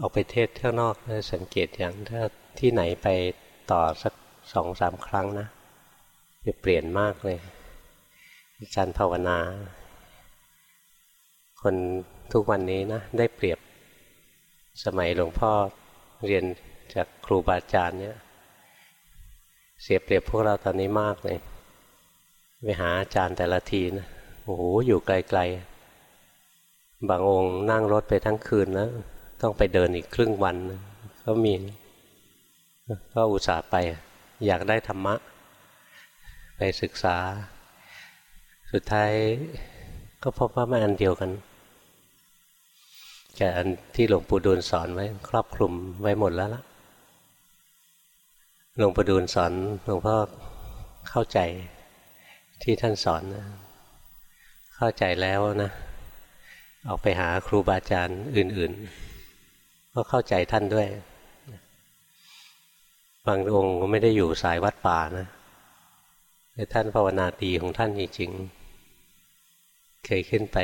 ออกไปเทศข้างนอกสังเกตอย่างถ้าที่ไหนไปต่อสักสองสามครั้งนะจะเปลี่ยนมากเลยการภาวนา คนทุกวันนี้นะได้เปรียบสมัยหลวงพ่อเรียนจากครูบาอาจารย์เนี่ยเสียเปรียบพวกเราตอนนี้มากเลยไปหาอาจารย์แต่ละทีนะโอ้โหอยู่ไกลๆ บางองค์นั่งรถไปทั้งคืนแล้ว ต้องไปเดินอีกครึ่งวันก็มี ก็อุตส่าห์ไป อยากได้ธรรมะ ไปศึกษา สุดท้ายก็พบว่าไม่อันเดียวกันแกอันที่หลวงปู่ดูลสอนไว้ ครอบคลุมไว้หมดแล้วล่ะหลวงปู่ดูลสอนหลวงพ่อเข้าใจที่ท่านสอนนะเข้าใจแล้วนะ ออกไปหาครูบาอาจารย์อื่น ๆ ก็เข้าใจท่านด้วย บางองค์ก็ไม่ได้อยู่สายวัดป่านะแต่ท่านภาวนาตีของท่านจริงๆ เคยขึ้นไป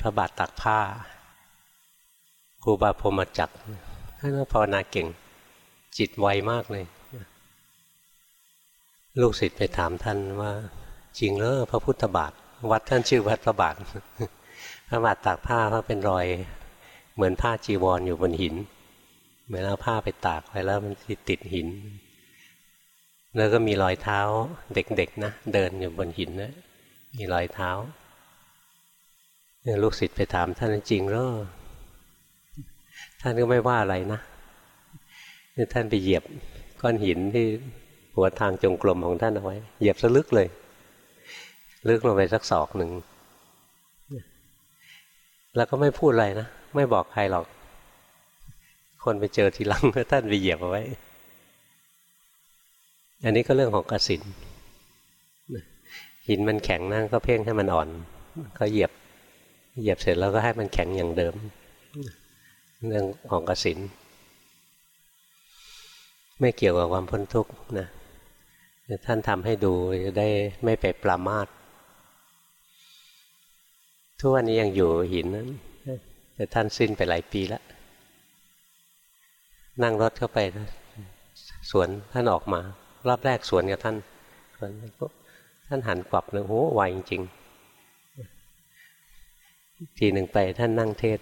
พระบาทตักผ้าครูบาพรมจักท่านภาวนาเก่ง จิตไวมากเลย ลูกศิษย์ไปถามท่านว่า จริงเลยพระพุทธบาท วัดท่านชื่อวัดพระบาทพระบาทตากผ้าเขาเป็นรอย เหมือนผ้าจีวรออยู่บนหิน เหมือนเอาผ้าไปตากไว้แล้วมันติดหิน แล้วก็มีรอยเท้าเด็กๆนะเดินอยู่บนหินนะมีรอยเท้าลูกศิษย์ไปถามท่านจริงหรอท่านก็ไม่ว่าอะไรนะท่านไปเหยียบก้อนหินที่หัวทางจงกรมของท่านเอาไว้ เหยียบสลึกเลย ลึกลงไปสักศอกหนึ่งแล้วก็ไม่พูดอะไรนะ ไม่บอกใครหรอก คนไปเจอทีหลังก็ท่านไปเหยียบเอาไว้ อันนี้ก็เรื่องของกสินหินมันแข็งนั่งก็เพ่งให้มันอ่อน ก็เหยียบ เหยียบเสร็จแล้วก็ให้มันแข็งอย่างเดิม เรื่องของกสินไม่เกี่ยวกับความพ้นทุกข์นะท่านทำให้ดูจะได้ไม่ไปปรามาททุกวันนี้ยังอยู่หินนั้นแต่ท่านสิ้นไปหลายปีแล้ว นั่งรถเข้าไปสวนท่านออกมา รอบแรกสวนกับท่านสวนท่านหันกลับเลยโอ้ไวจริงทีหนึ่งไปท่านนั่งเทศ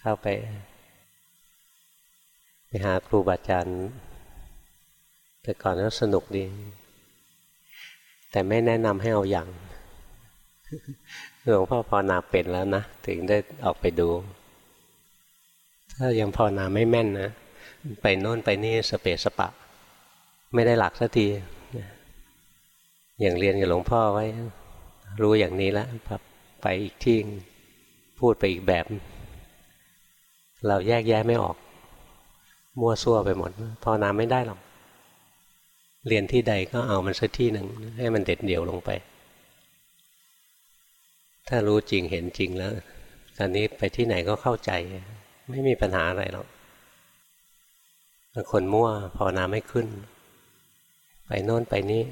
เข้าไป ไปหาครูบาอาจารย์ แต่ก่อนก็สนุกดี แต่ไม่แนะนำให้เอาอย่างหลวงพ่อภาวนาเป็นแล้วนะ ถึงได้ออกไปดู ถ้ายังภาวนาไม่แม่นนะ ไปโน่นไปนี่สเปสปะ ไม่ได้หลักสักทีอย่างเรียนกับหลวงพ่อไว้ รู้อย่างนี้แล้วไปอีกที่พูดไปอีกแบบ เราแยกแยะไม่ออก มั่วซั่วไปหมดภาวนาไม่ได้หรอกเรียนที่ใดก็เอามันสักที่หนึ่งให้มันเด็ดเดี่ยวลงไป ถ้ารู้จริงเห็นจริงแล้วตอนนี้ไปที่ไหนก็เข้าใจ ไม่มีปัญหาอะไรหรอก คนมั่วภาวนาไม่ขึ้น ไปโน่นไปนี้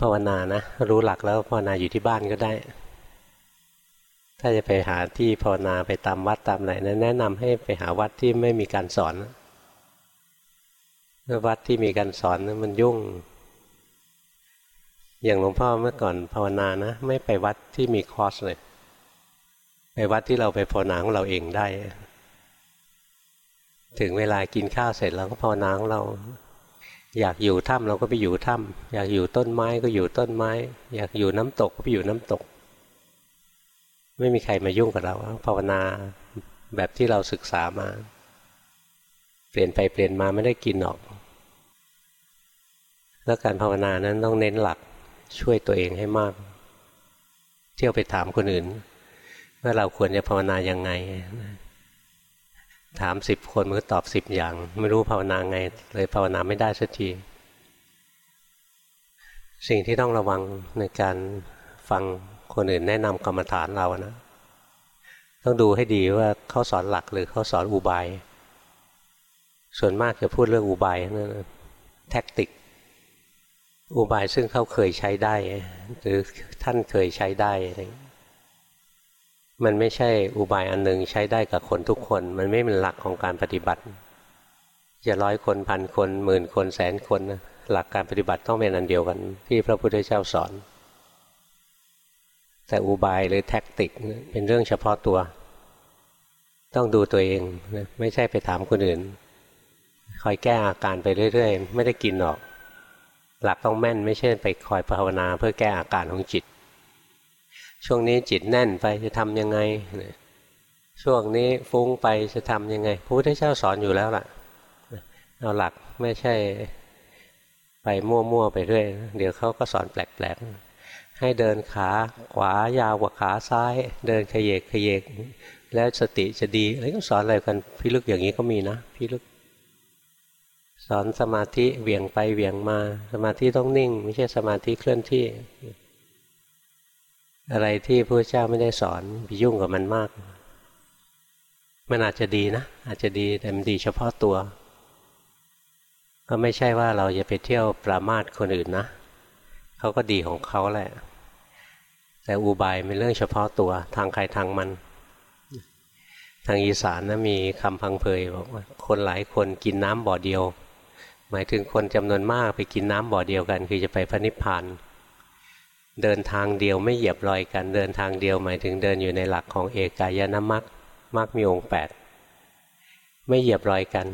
ภาวนานะ รู้หลักแล้วภาวนาอยู่ที่บ้านก็ได้ ถ้าจะไปหาที่ภาวนาไปตามวัดตามไหนนะแนะนำให้ไปหาวัดที่ไม่มีการสอนวัดที่มีการสอนมันยุ่ง อย่างหลวงพ่อเมื่อก่อนภาวนานะ ไม่ไปวัดที่มีคอร์สเลย ไปวัดที่เราไปภาวนาของเราเองได้ ถึงเวลากินข้าวเสร็จเราก็ภาวนาของเรา อยากอยู่ถ้ำเราก็ไปอยู่ถ้ำอยากอยู่ต้นไม้ก็อยู่ต้นไม้ อยากอยู่น้ำตกก็ไปอยู่น้ำตก ไม่มีใครมายุ่งกับเราภาวนาแบบที่เราศึกษามา เปลี่ยนไปเปลี่ยนมาไม่ได้กินหรอก แล้วการภาวนานั้นต้องเน้นหลักช่วยตัวเองให้มาก เที่ยวไปถามคนอื่นว่าเราควรจะภาวนายังไง ถามสิบคนมันก็ตอบสิบอย่าง ไม่รู้ภาวนาไง เลยภาวนาไม่ได้สักที สิ่งที่ต้องระวังในการฟังคนอื่นแนะนำกรรมฐานเรานะต้องดูให้ดีว่าเขาสอนหลักหรือเขาสอนอุบาย ส่วนมากจะพูดเรื่องอุบายนั่นแท็กติก อุบายซึ่งเขาเคยใช้ได้ หรือท่านเคยใช้ได้ มันไม่ใช่อุบายอันหนึ่งใช้ได้กับคนทุกคน มันไม่เป็นหลักของการปฏิบัติ จะร้อยคนพันคนหมื่นคนแสนคนนะหลักการปฏิบัติต้องเป็นอันเดียวกัน ที่พระพุทธเจ้าสอน แต่อุบายหรือแท็กติกเป็นเรื่องเฉพาะตัว ต้องดูตัวเองนะไม่ใช่ไปถามคนอื่น คอยแก้อาการไปเรื่อย ๆ ไม่ได้กินหรอก หลักต้องแม่นไม่ใช่ไปคอยภาวนาเพื่อแก้อาการของจิต ช่วงนี้จิตแน่นไปจะทำยังไง ช่วงนี้ฟุ้งไปจะทำยังไงพระพุทธเจ้าสอนอยู่แล้วล่ะเอาหลักไม่ใช่ไปมั่วๆไปเรื่อย เดี๋ยวเขาก็สอนแปลกๆ ให้เดินขาขวายาวกว่าขาซ้าย เดินขยเยกขยเยก แล้วสติจะดีอะไรก็สอนอะไรกันพิลึกอย่างนี้ก็มีนะพิลึก สอนสมาธิเหวี่ยงไปเหวี่ยงมา สมาธิต้องนิ่ง ไม่ใช่สมาธิเคลื่อนที่ อะไรที่พระเจ้าไม่ได้สอนไปยุ่งกับมันมาก มันอาจจะดีนะ อาจจะดีแต่มันดีเฉพาะตัว ก็ไม่ใช่ว่าเราจะไปเที่ยวปรามาสคนอื่นนะเขาก็ดีของเขาแหละ แต่อุบายเป็นเรื่องเฉพาะตัว ทางใครทางมัน ทางอีสานนะมีคำพังเพยบอกว่าคนหลายคนกินน้ำบ่อเดียว หมายถึงคนจำนวนมากไปกินน้ำบ่อเดียวกัน คือจะไปพระนิพพานเเดินทางเดียวไม่เหยียบรอยกันเดินทางเดียวหมายถึงเดินอยู่ในหลักของเอกายนามัคมัคมีองค์แปดไม่เหยียบรอยกัน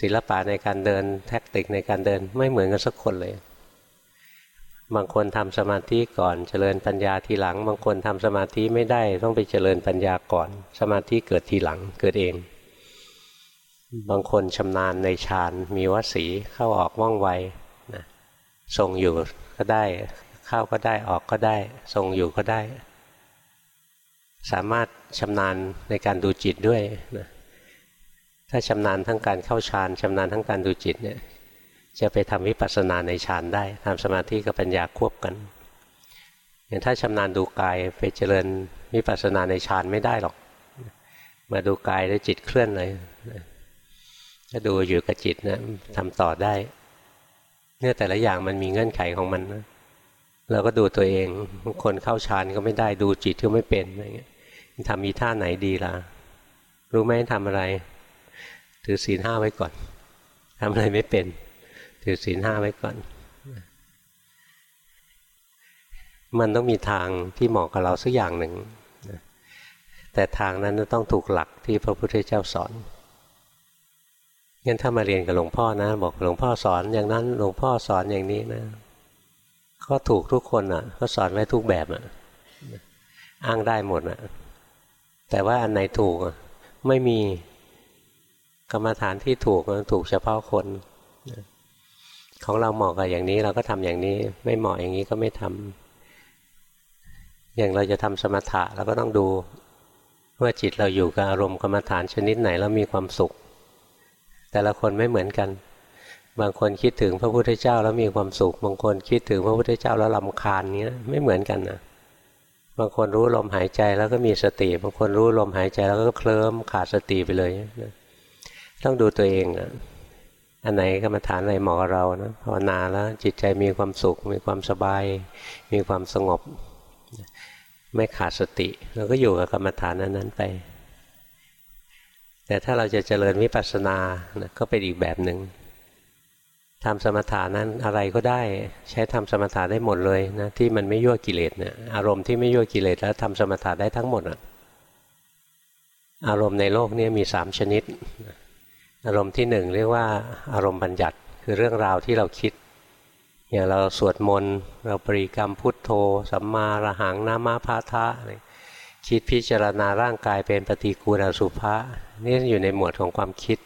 ศิลปะในการเดินแท็กติกในการเดินไม่เหมือนกันสักคนเลย บางคนทำสมาธิก่อนเจริญปัญญาทีหลัง บางคนทำสมาธิไม่ได้ต้องไปเจริญปัญญาก่อน สมาธิเกิดทีหลังเกิดเอง บางคนชำนาญในฌานมีวสีเข้าออกว่องไวนะทรงอยู่ก็ได้ เข้าก็ได้ออกก็ได้ ทรงอยู่ก็ได้ สามารถชำนาญในการดูจิตด้วยนะถ้าชำนาญทั้งการเข้าฌานชำนาญทั้งการดูจิตเนี่ยจะไปทำวิปัสสนาในฌานได้ทำสมาธิกับปัญญาควบกันอย่างถ้าชำนาญดูกายไปเจริญวิปัสสนาในฌานไม่ได้หรอก มาดูกายแล้วจิตเคลื่อนเลยถ้าดูอยู่กับจิตนะทำต่อได้ เนี่ยแต่ละอย่างมันมีเงื่อนไขของมันนะ เราก็ดูตัวเองคนเข้าฌานก็ไม่ได้ดูจิตก็ไม่เป็นอะไรเงี้ยทำมีท่าไหนดีล่ะ รู้ไหมทำอะไร ถือศีลห้าไว้ก่อนทำอะไรไม่เป็น ถือศีลห้าไว้ก่อน มันต้องมีทางที่เหมาะกับเราสักอย่างหนึ่งแต่ทางนั้นต้องถูกหลักที่พระพุทธเจ้าสอนงั้นถ้ามาเรียนกับหลวงพ่อนะ บอกหลวงพ่อสอนอย่างนั้นหลวงพ่อสอนอย่างนี้นะ ก็ถูกทุกคนอะก็สอนไว้ทุกแบบอะอ้างได้หมดอะแต่ว่าอันไหนถูกไม่มีกรรมฐานที่ถูกถูกเฉพาะคนของเราเหมาะกับอย่างนี้เราก็ทำอย่างนี้ ไม่เหมาะอย่างนี้ก็ไม่ทำอย่างเราจะทำสมถะเราก็ต้องดูว่าจิตเราอยู่กับอารมณ์กรรมฐานชนิดไหนแล้วมีความสุข แต่ละคนไม่เหมือนกัน บางคนคิดถึงพระพุทธเจ้าแล้วมีความสุข บางคนคิดถึงพระพุทธเจ้าแล้วลำคาญเนี้ยไม่เหมือนกันนะบางคนรู้ลมหายใจแล้วก็มีสติ บางคนรู้ลมหายใจแล้วก็เคลิ้มขาดสติไปเลยนะต้องดูตัวเองอะอันไหนกรรมฐานอะไรเหมาะกับเรานะภาวนาแล้วจิตใจมีความสุข มีความสบาย มีความสงบ ไม่ขาดสติเราก็อยู่กับกรรมฐานนั้นๆไป แต่ถ้าเราจะเจริญวิปัสสนานะก็เป็นอีกแบบหนึ่ง ทำสมถานั้นอะไรก็ได้ใช้ทำสมถะได้หมดเลยนะที่มันไม่ยั่วกิเลสเนี่ยอารมณ์ที่ไม่ยั่วกิเลสแล้วทำสมถะได้ทั้งหมดอะอารมณ์ในโลกนี้มีสามชนิด อารมณ์ที่หนึ่งเรียกว่าอารมณ์บัญญัติคือเรื่องราวที่เราคิดอย่างเราสวดมนต์เราปริกรรมพุทโธ สัมมาระหังนามาพาทะคิดพิจารณาร่างกายเป็นปฏิกูลอสุภะนี่อยู่ในหมวดของความคิด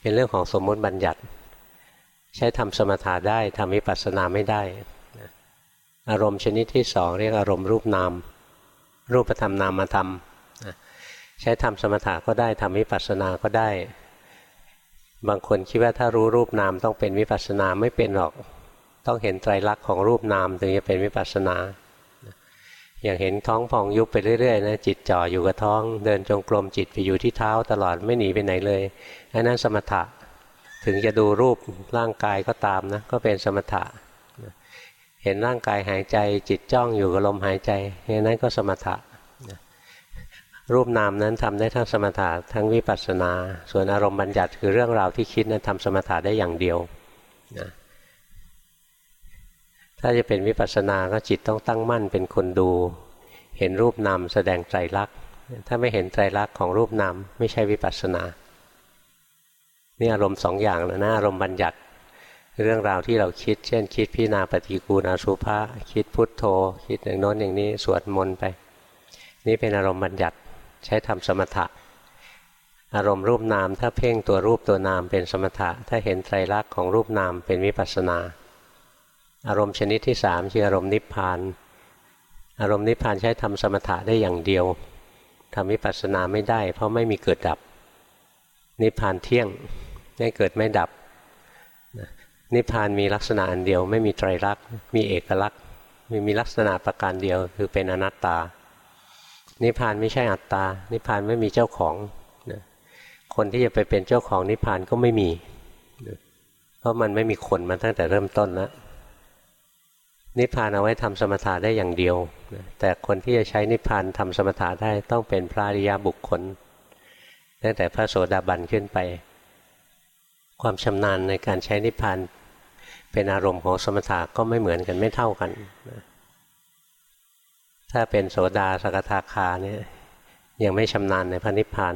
เป็นเรื่องของสมมติบัญญัติ ใช้ทำสมถะได้ทำวิปัสสนาไม่ได้ อารมณ์ชนิดที่สองเรียกอารมณ์รูปนาม รูปธรรมนามธรรมใช้ทำสมถะก็ได้ทำวิปัสสนาก็ได้ บางคนคิดว่าถ้ารู้รูปนามต้องเป็นวิปัสสนาไม่เป็นหรอก ต้องเห็นไตรลักษณ์ของรูปนามถึงจะเป็นวิปัสสนาอย่างเห็นท้องพองยุบไปเรื่อยๆนะจิตจ่ออยู่กับท้อง เดินจงกรมจิตไปอยู่ที่เท้าตลอดไม่หนีไปไหนเลยอันนั้นสมถะ ถึงจะดูรูปร่างกายก็ตามนะก็เป็นสมถะ เห็นร่างกายหายใจจิตจ้องอยู่กับลมหายใจอันนั้นก็สมถะรูปนามนั้นทำได้ทั้งสมถะทั้งวิปัสสนา ส่วนอารมณ์บัญญัติคือเรื่องราวที่คิดนั้นทำสมถะได้อย่างเดียวนะถ้าจะเป็นวิปัสสนาก็จิตต้องตั้งมั่นเป็นคนดู เห็นรูปนามแสดงไตรลักษณ์ถ้าไม่เห็นไตรลักษณ์ของรูปนามไม่ใช่วิปัสสนา นี่อารมณ์สองอย่างแล้วนะอารมณ์บัญญัติเรื่องราวที่เราคิด เช่น คิดพิจารณาปฏิกูลอสุภะคิดพุทโธ คิดอย่างโน้นอย่างนี้สวดมนต์ไป นี่เป็นอารมณ์บัญญัติใช้ทำสมถะ อารมณ์รูปนามถ้าเพ่งตัวรูปตัวนามเป็นสมถะ ถ้าเห็นไตรลักษณ์ของรูปนามเป็นวิปัสนา อารมณ์ชนิดที่สามคืออารมณ์นิพพาน อารมณ์นิพพานใช้ทำสมถะได้อย่างเดียวทำวิปัสสนาไม่ได้ เพราะไม่มีเกิดดับ นิพพานเที่ยง ไม่เกิดไม่ดับ นิพพานมีลักษณะอันเดียว ไม่มีไตรลักษณ์มีเอกลักษณ์มีมีลักษณะประการเดียว คือเป็นอนัตตา นิพพานไม่ใช่อัตตา นิพพานไม่มีเจ้าของคนที่จะไปเป็นเจ้าของนิพพานก็ไม่มี เพราะมันไม่มีคนมาตั้งแต่เริ่มต้นแล้วนิพพานเอาไว้ทำสมถะได้อย่างเดียว แต่คนที่จะใช้นิพพานทำสมถะได้ต้องเป็นพระอริยบุคคลตั้งแต่พระโสดาบันขึ้นไป ความชำนาญในการใช้นิพพานเป็นอารมณ์ของสมถะก็ไม่เหมือนกันไม่เท่ากันนะถ้าเป็นโสดาสกทาคาเนี่ยยังไม่ชำนาญในพระนิพพาน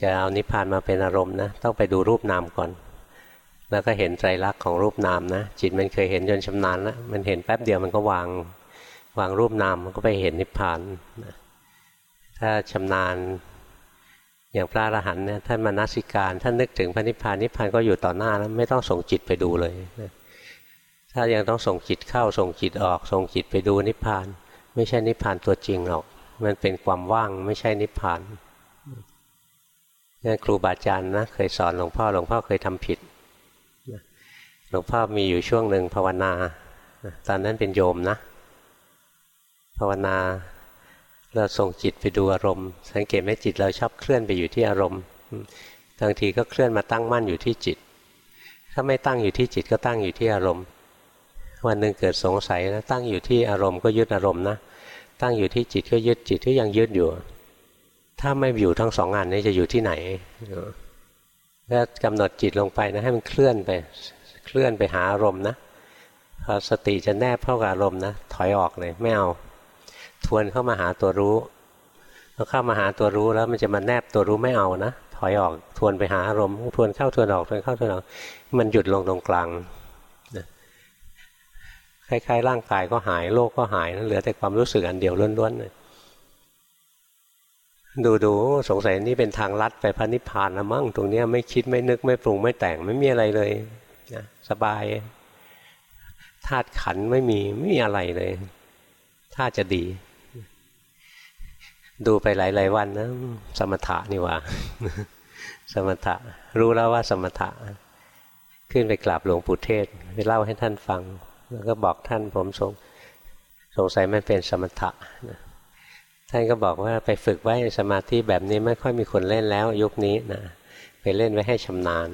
จะเอานิพพานมาเป็นอารมณ์นะต้องไปดูรูปนามก่อน แล้วก็เห็นไตรลักษณ์ของรูปนามนะจิตมันเคยเห็นจนชำนาญแล้วมันเห็นแป๊บเดียวมันก็วางวางรูปนามมันก็ไปเห็นนิพพานถ้าชำนาญ อย่างพระอรหันต์เนี่ยท่านมานัสิการท่านนึกถึงพระนิพพานนิพพานก็อยู่ต่อหน้าแล้วไม่ต้องส่งจิตไปดูเลย ถ้ายังต้องส่งจิตเข้าส่งจิตออก ส่งจิตไปดูนิพพาน ไม่ใช่นิพพานตัวจริงหรอก มันเป็นความว่างไม่ใช่นิพพานนี่ครูบาอาจารย์นะเคยสอนหลวงพ่อหลวงพ่อเคยทำผิดหลวงพ่อมีอยู่ช่วงหนึ่งภาวนา ตอนนั้นเป็นโยมนะ ภาวนา เราส่งจิตไปดูอารมณ์ สังเกตไหมจิตเราชอบเคลื่อนไปอยู่ที่อารมณ์บางทีก็เคลื่อนมาตั้งมั่นอยู่ที่จิต ถ้าไม่ตั้งอยู่ที่จิตก็ตั้งอยู่ที่อารมณ์ วันหนึ่งเกิดสงสัยนะตั้งอยู่ที่อารมณ์ก็ยึดอารมณ์นะตั้งอยู่ที่จิตก็ยึดจิตก็ยังยึดอยู่ ถ้าไม่อยู่ทั้งสองอันนี้จะอยู่ที่ไหนก็กำหนดจิตลงไปนะให้มันเคลื่อนไปเคลื่อนไปหาอารมณ์นะพอสติจะแนบเข้ากับอารมณ์นะถอยออกเลยไม่เอา ทวนเข้ามาหาตัวรู้พอเข้ามาหาตัวรู้แล้วมันจะมาแนบตัวรู้ไม่เอานะถอยออกทวนไปหาอารมณ์ทวนเข้าทวนออกทวนเข้าทวนออกมันหยุดลงตรงกลางคล้ายๆร่างกายก็หายโลกก็หายเหลือแต่ความรู้สึกอันเดียวล้วนๆเลยดูดูสงสัยนี่เป็นทางลัดไปพระนิพพานละมั้งตรงนี้ไม่คิดไม่นึกไม่ปรุงไม่แต่งไม่มีอะไรเลยนะสบายธาตุขันไม่มีไม่มีอะไรเลย ถ้าจะดี ดูไปหลาย ๆ วันนะสมถะนี่ว่า สมถะ รู้แล้วว่าสมถะ ขึ้นไปกราบหลวงปู่เทศไปเล่าให้ท่านฟัง แล้วก็บอกท่านผมสงสงสัยมันเป็นสมถะท่านก็บอกว่าไปฝึกไว้สมาธิแบบนี้ไม่ค่อยมีคนเล่นแล้ว ยุคนี้นะไปเล่นไว้ให้ชำนาญ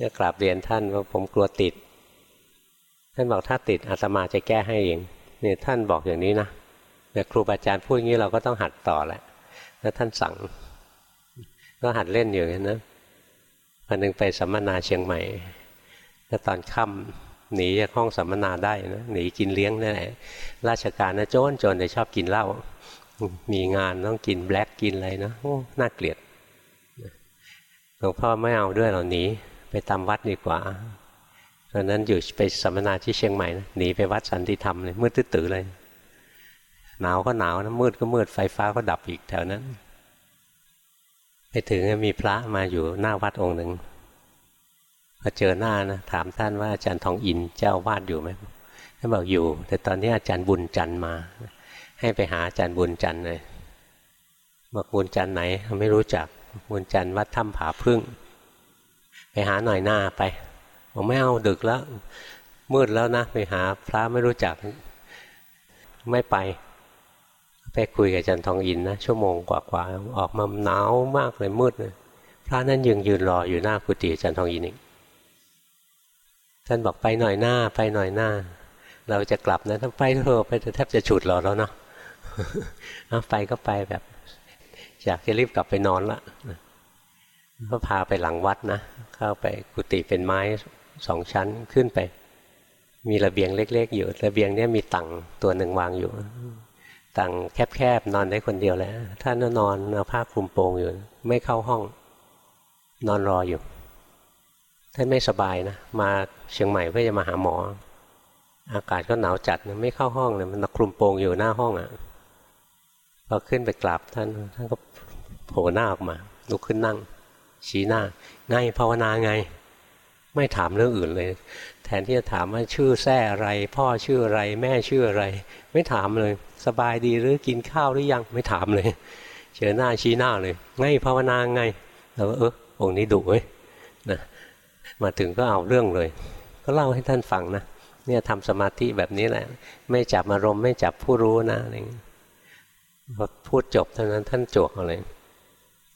ก็กราบเรียนท่านว่าผมกลัวติด ท่านบอกถ้าติดอาตมาจะแก้ให้เองเนี่ยท่านบอกอย่างนี้นะ แต่ครูบาอาจารย์พูดอย่างนี้เราก็ต้องหัดต่อแหละแล้วท่านสั่ง ก็หัดเล่นอยู่นะวันหนึ่งไปสัมมนาเชียงใหม่แล้วตอนค่ำหนีจากห้องสัมมนาได้นะหนีกินเลี้ยงนั่นแหละราชการนะโจนจนแต่ชอบกินเหล้ามีงานต้องกินแบล็กกินอะไรนะโอ้น่าเกลียดหลวงพ่อไม่เอาด้วยเราหนีไปตามวัดดีกว่าตอนนั้นอยู่ไปสัมมนาที่เชียงใหม่นะหนีไปวัดสันติธรรมเลยมืดตื้อเลย หนาวก็หนาวนะมืดก็มืดไฟฟ้าก็ดับอีกแถวนั้น ไปถึงมีพระมาอยู่หน้าวัดองค์หนึ่งพอเจอหน้านะถามท่านว่าอาจารย์ทองอินเจ้าวาดอยู่ไหมท่านบอกอยู่ แต่ตอนนี้อาจารย์บุญจันทร์มา ให้ไปหาอาจารย์บุญจันทร์เลยบอกบุญจันทร์ไหนไม่รู้จักบุญจันทร์วัดถ้ำผาพึ่ง ไปหาหน่อยหน้าไปบอกไม่เอาดึกแล้ว มืดแล้วนะ ไปหาพระไม่รู้จักไม่ไป ไปคุยกับอาจารย์ทองอินนะชั่วโมงกว่าๆออกมาหนาวมากเลยมืดเลยพระนั้นยังยืนรออยู่หน้ากุฏิอาจารย์ทองอินอีกท่านบอกไปหน่อยหน้าไปหน่อยหน้า เราจะกลับนะถ้าไปเถอะไปแทบจะฉุดเราแล้วเนาะเอาไปก็ไปแบบอยากจะรีบกลับไปนอนละก็พาไปหลังวัดนะเข้าไปกุฏิเป็นไม้สองชั้นขึ้นไป มีระเบียงเล็ก ๆ อยู่ระเบียงเนี้ยมีตังตัวหนึ่งวางอยู่ ตังแคบๆนอนได้คนเดียวแล้ว ท่านนอนเอาผ้าคลุมโปงอยู่ ไม่เข้าห้อง นอนรออยู่ ท่านไม่สบายนะ มาเชียงใหม่เพื่อจะมาหาหมอ อากาศก็หนาวจัดไม่เข้าห้องเลยมันคลุมโปงอยู่หน้าห้องอะ่ะพอขึ้นไปกราบท่านท่านก็โผล่หน้าออกมาลุกขึ้นนั่ง ชี้หน้าไงภาวนาไง ไม่ถามเรื่องอื่นเลย แทนที่จะถามว่าชื่อแท้อะไร พ่อชื่ออะไร แม่ชื่ออะไร ไม่ถามเลย สบายดีหรือกินข้าวหรือยังไม่ถามเลย เจอหน้าชี้หน้าเลยไงภาวนาไงแล้วเออองค์นี้ดุเว้ยนะมาถึงก็เอาเรื่องเลย ก็เล่าให้ท่านฟังนะเนี่ยทำสมาธิแบบนี้แหละ ไม่จับอารมณ์ไม่จับผู้รู้นะอะไรพอพูดจบเท่านั้นท่านจวกอะไร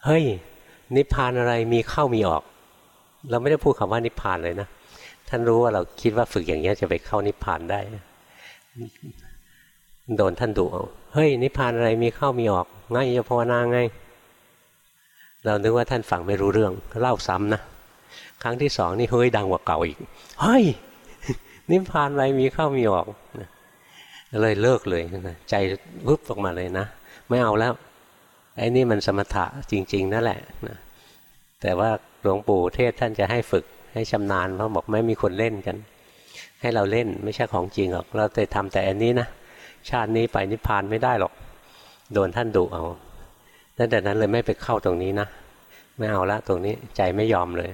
เฮ้ย นิพพานอะไรมีเข้ามีออก เราไม่ได้พูดคำว่านิพพานเลยนะ ท่านรู้ว่าเราคิดว่าฝึกอย่างนี้จะไปเข้านิพพานได้ โดนท่านดุเอาเฮ้ย นิพพานอะไรมีเข้ามีออกง่ายจะภาวนาไง เรานึกว่าท่านฟังไม่รู้เรื่องเล่าซ้ำนะครั้งที่สองนี่เฮ้ยดังกว่าเก่าอีกเฮ้ยนิพพานอะไรมีเข้ามีออกเลยเลิกเลยใจวุบออกมาเลยนะไม่เอาแล้วไอ้นี่มันสมถะจริง ๆ นั่นแหละนะแต่ว่าหลวงปู่เทศท่านจะให้ฝึก ให้ชำนาญเพราะบอกไม่มีคนเล่นกัน ให้เราเล่นไม่ใช่ของจริงหรอก เราแต่ทำแต่อันนี้นะชาตินี้ไปนิพพานไม่ได้หรอก โดนท่านดุเอาตั้งแต่นั้นเลยไม่ไปเข้าตรงนี้นะไม่เอาละตรงนี้ใจไม่ยอมเลย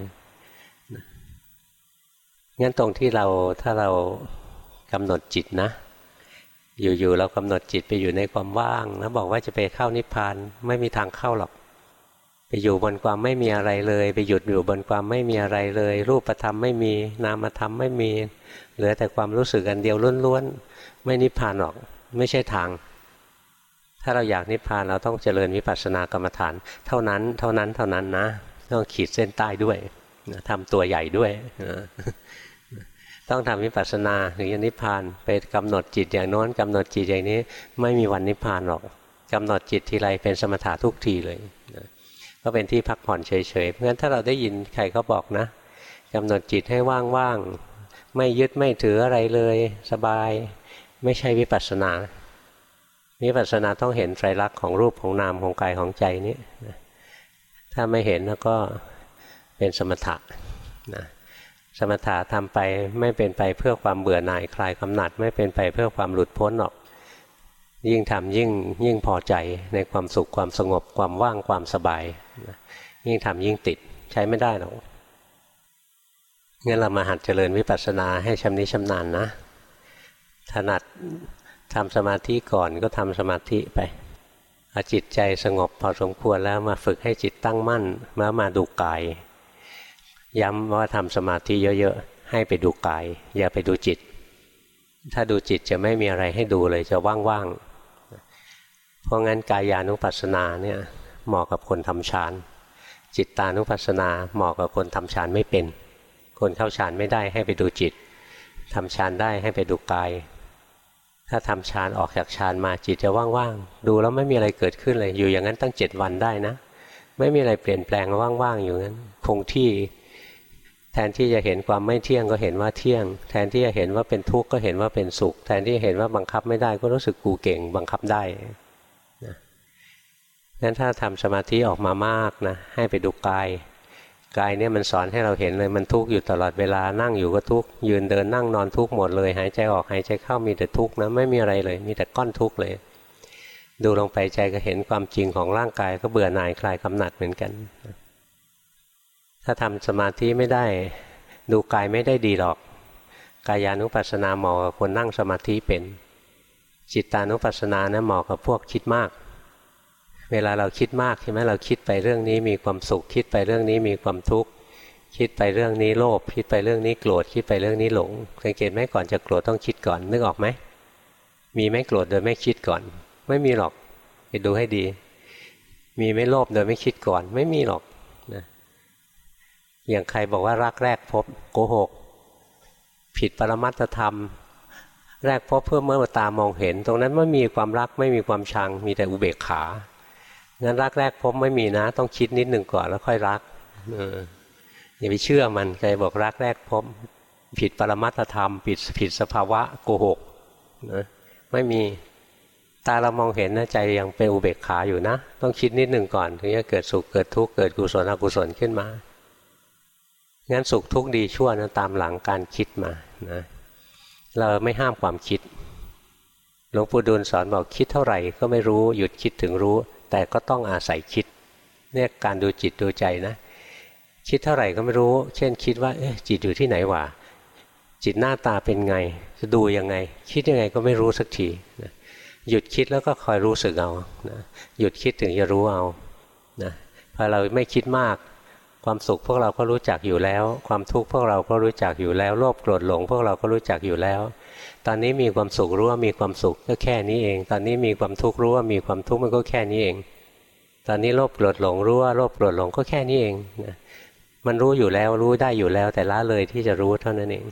งั้นตรงที่เราถ้าเรากำหนดจิตนะ อยู่ๆเรากำหนดจิตไปอยู่ในความว่าง แล้วบอกว่าจะไปเข้านิพพานไม่มีทางเข้าหรอก ไปอยู่บนความไม่มีอะไรเลย ไปหยุดอยู่บนความไม่มีอะไรเลย รูปธรรมไม่มีนามธรรมไม่มี เหลือแต่ความรู้สึกอันเดียวล้วนๆไม่นิพพานหรอกไม่ใช่ทาง ถ้าเราอยากนิพพานเราต้องเจริญวิปัสสนากรรมฐาน เท่านั้นเท่านั้นเท่านั้นนะ ต้องขีดเส้นใต้ด้วยทำตัวใหญ่ด้วยต้องทำวิปัสสนาถึงจะนิพพานไปกำหนดจิตอย่างโน้นกำหนดจิตอย่างนี้ ไม่มีวันนิพพานหรอกกำหนดจิตทีไรเป็นสมถะทุกทีเลย ก็เป็นที่พักผ่อนเฉยๆ เพราะฉะนั้นถ้าเราได้ยินใครเขาบอกนะกำหนดจิตให้ว่างๆ ไม่ยึดไม่ถืออะไรเลยสบาย ไม่ใช่วิปัสสนาวิปัสสนาต้องเห็นไตรลักษณ์ของรูปของนามของกายของใจนี้ถ้าไม่เห็นแล้วก็เป็นสมถะนะสมถะทำไปไม่เป็นไปเพื่อความเบื่อหน่ายคลายกำหนัด ไม่เป็นไปเพื่อความหลุดพ้นหรอก ยิ่งทำยิ่งยิ่งพอใจในความสุขความสงบความว่างความสบาย ยิ่งทำยิ่งติดใช้ไม่ได้หรอกงั้นเรามาหัดเจริญวิปัสสนาให้ชำนิชำนาญนะ ถนัดทำสมาธิก่อนก็ทำสมาธิไปเอาจิตใจสงบพอสมควรแล้วมาฝึกให้จิตตั้งมั่นมามาดูกาย ย้ำว่าทำสมาธิเยอะๆ ให้ไปดูกาย อย่าไปดูจิต ถ้าดูจิตจะไม่มีอะไรให้ดูเลยจะว่างๆ เพราะงั้นกายานุปัสสนาเนี่ยเหมาะกับคนทำฌาน จิตตานุปัสสนาเหมาะกับคนทำฌานไม่เป็น คนเข้าฌานไม่ได้ให้ไปดูจิตทำฌานได้ให้ไปดูกาย ถ้าทำฌานออกจากฌานมาจิตจะว่างๆ ดูแล้วไม่มีอะไรเกิดขึ้นเลย อยู่อย่างนั้นตั้งเจ็ดวันได้นะ ไม่มีอะไรเปลี่ยนแปลงว่างๆ อยู่นั้น คงที่ แทนที่จะเห็นความไม่เที่ยงก็เห็นว่าเที่ยง แทนที่จะเห็นว่าเป็นทุกข์ก็เห็นว่าเป็นสุข แทนที่จะเห็นว่าบังคับไม่ได้ก็รู้สึกกูเก่ง บังคับได้ งั้นถ้าทำสมาธิออกมามากนะให้ไปดูกายกายเนี่ยมันสอนให้เราเห็นเลยมันทุกข์อยู่ตลอดเวลานั่งอยู่ก็ทุกข์ยืนเดินนั่งนอนทุกข์หมดเลยหายใจออกหายใจเข้ามีแต่ทุกข์นะไม่มีอะไรเลย มีแต่ก้อนทุกข์เลย ดูลงไปใจก็เห็นความจริงของร่างกายก็เบื่อหน่ายคลายกำหนัดเหมือนกัน ถ้าทำสมาธิไม่ได้ ดูกายไม่ได้ดีหรอก กายานุปัสสนาเหมาะกับคนนั่งสมาธิเป็น จิตานุปัสสนานะเหมาะกับพวกคิดมาก เวลาเราคิดมากใช่ไหมเราคิดไปเรื่องนี้มีความสุข คิดไปเรื่องนี้มีความทุกข์คิดไปเรื่องนี้โลภคิดไปเรื่องนี้โกรธคิดไปเรื่องนี้หลงสังเกตไหมก่อนจะโกรธต้องคิดก่อนนึกออกไหมมีไหมโกรธโดยไม่คิดก่อน ไม่มีหรอกไปดูให้ดี มีไม่โลภโดยไม่คิดก่อน ไม่มีหรอกนะอย่างใครบอกว่ารักแรกพบโกหก ผิดปรมัตธรรม แรกพบเพื่อเมื่อตามองเห็น ตรงนั้นไม่มีความรักไม่มีความชังมีแต่อุเบกขา งั้นรักแรกพบไม่มีนะ ต้องคิดนิดหนึ่งก่อนแล้วค่อยรักอออย่าไปเชื่อมันใครบอกรักแรกพบ ผิดปรมัตธรรม ผิดผิดสภาวะโกหกนะไม่มีตาเรามองเห็นนะใจยังเป็นอุเบกขาอยู่นะ ต้องคิดนิดหนึ่งก่อนถึงจะเกิดสุขเกิดทุกข์เกิดกุศลอกุศลขึ้นมางั้นสุขทุกข์ดีชั่วนะตามหลังการคิดมานะเราไม่ห้ามความคิดหลวงปู่ดูลสอนบอกคิดเท่าไหร่ก็ไม่รู้หยุดคิดถึงรู้ แต่ก็ต้องอาศัยคิดเนี่ยการดูจิตดูใจนะ คิดเท่าไหร่ก็ไม่รู้ เช่นคิดว่าจิตอยู่ที่ไหนวะจิตหน้าตาเป็นไง จะดูยังไง คิดยังไงก็ไม่รู้สักทีนะหยุดคิดแล้วก็คอยรู้สึกเอานะหยุดคิดถึงจะรู้เอานะพอเราไม่คิดมาก ความสุขพวกเราก็รู้จักอยู่แล้ว ความทุกข์พวกเราก็รู้จักอยู่แล้ว โลภโกรธหลง พวกเราก็รู้จักอยู่แล้ว ตอนนี้มีความสุขรู้ว่ามีความสุขก็แค่นี้เอง ตอนนี้มีความทุกข์รู้ว่ามีความทุกข์มันก็แค่นี้เอง ตอนนี้โลภโกรธหลงรู้ว่าโลภโกรธหลงก็แค่นี้เองนะมันรู้อยู่แล้วรู้ได้อยู่แล้ว แต่ละเลยที่จะรู้เท่านั้นเอง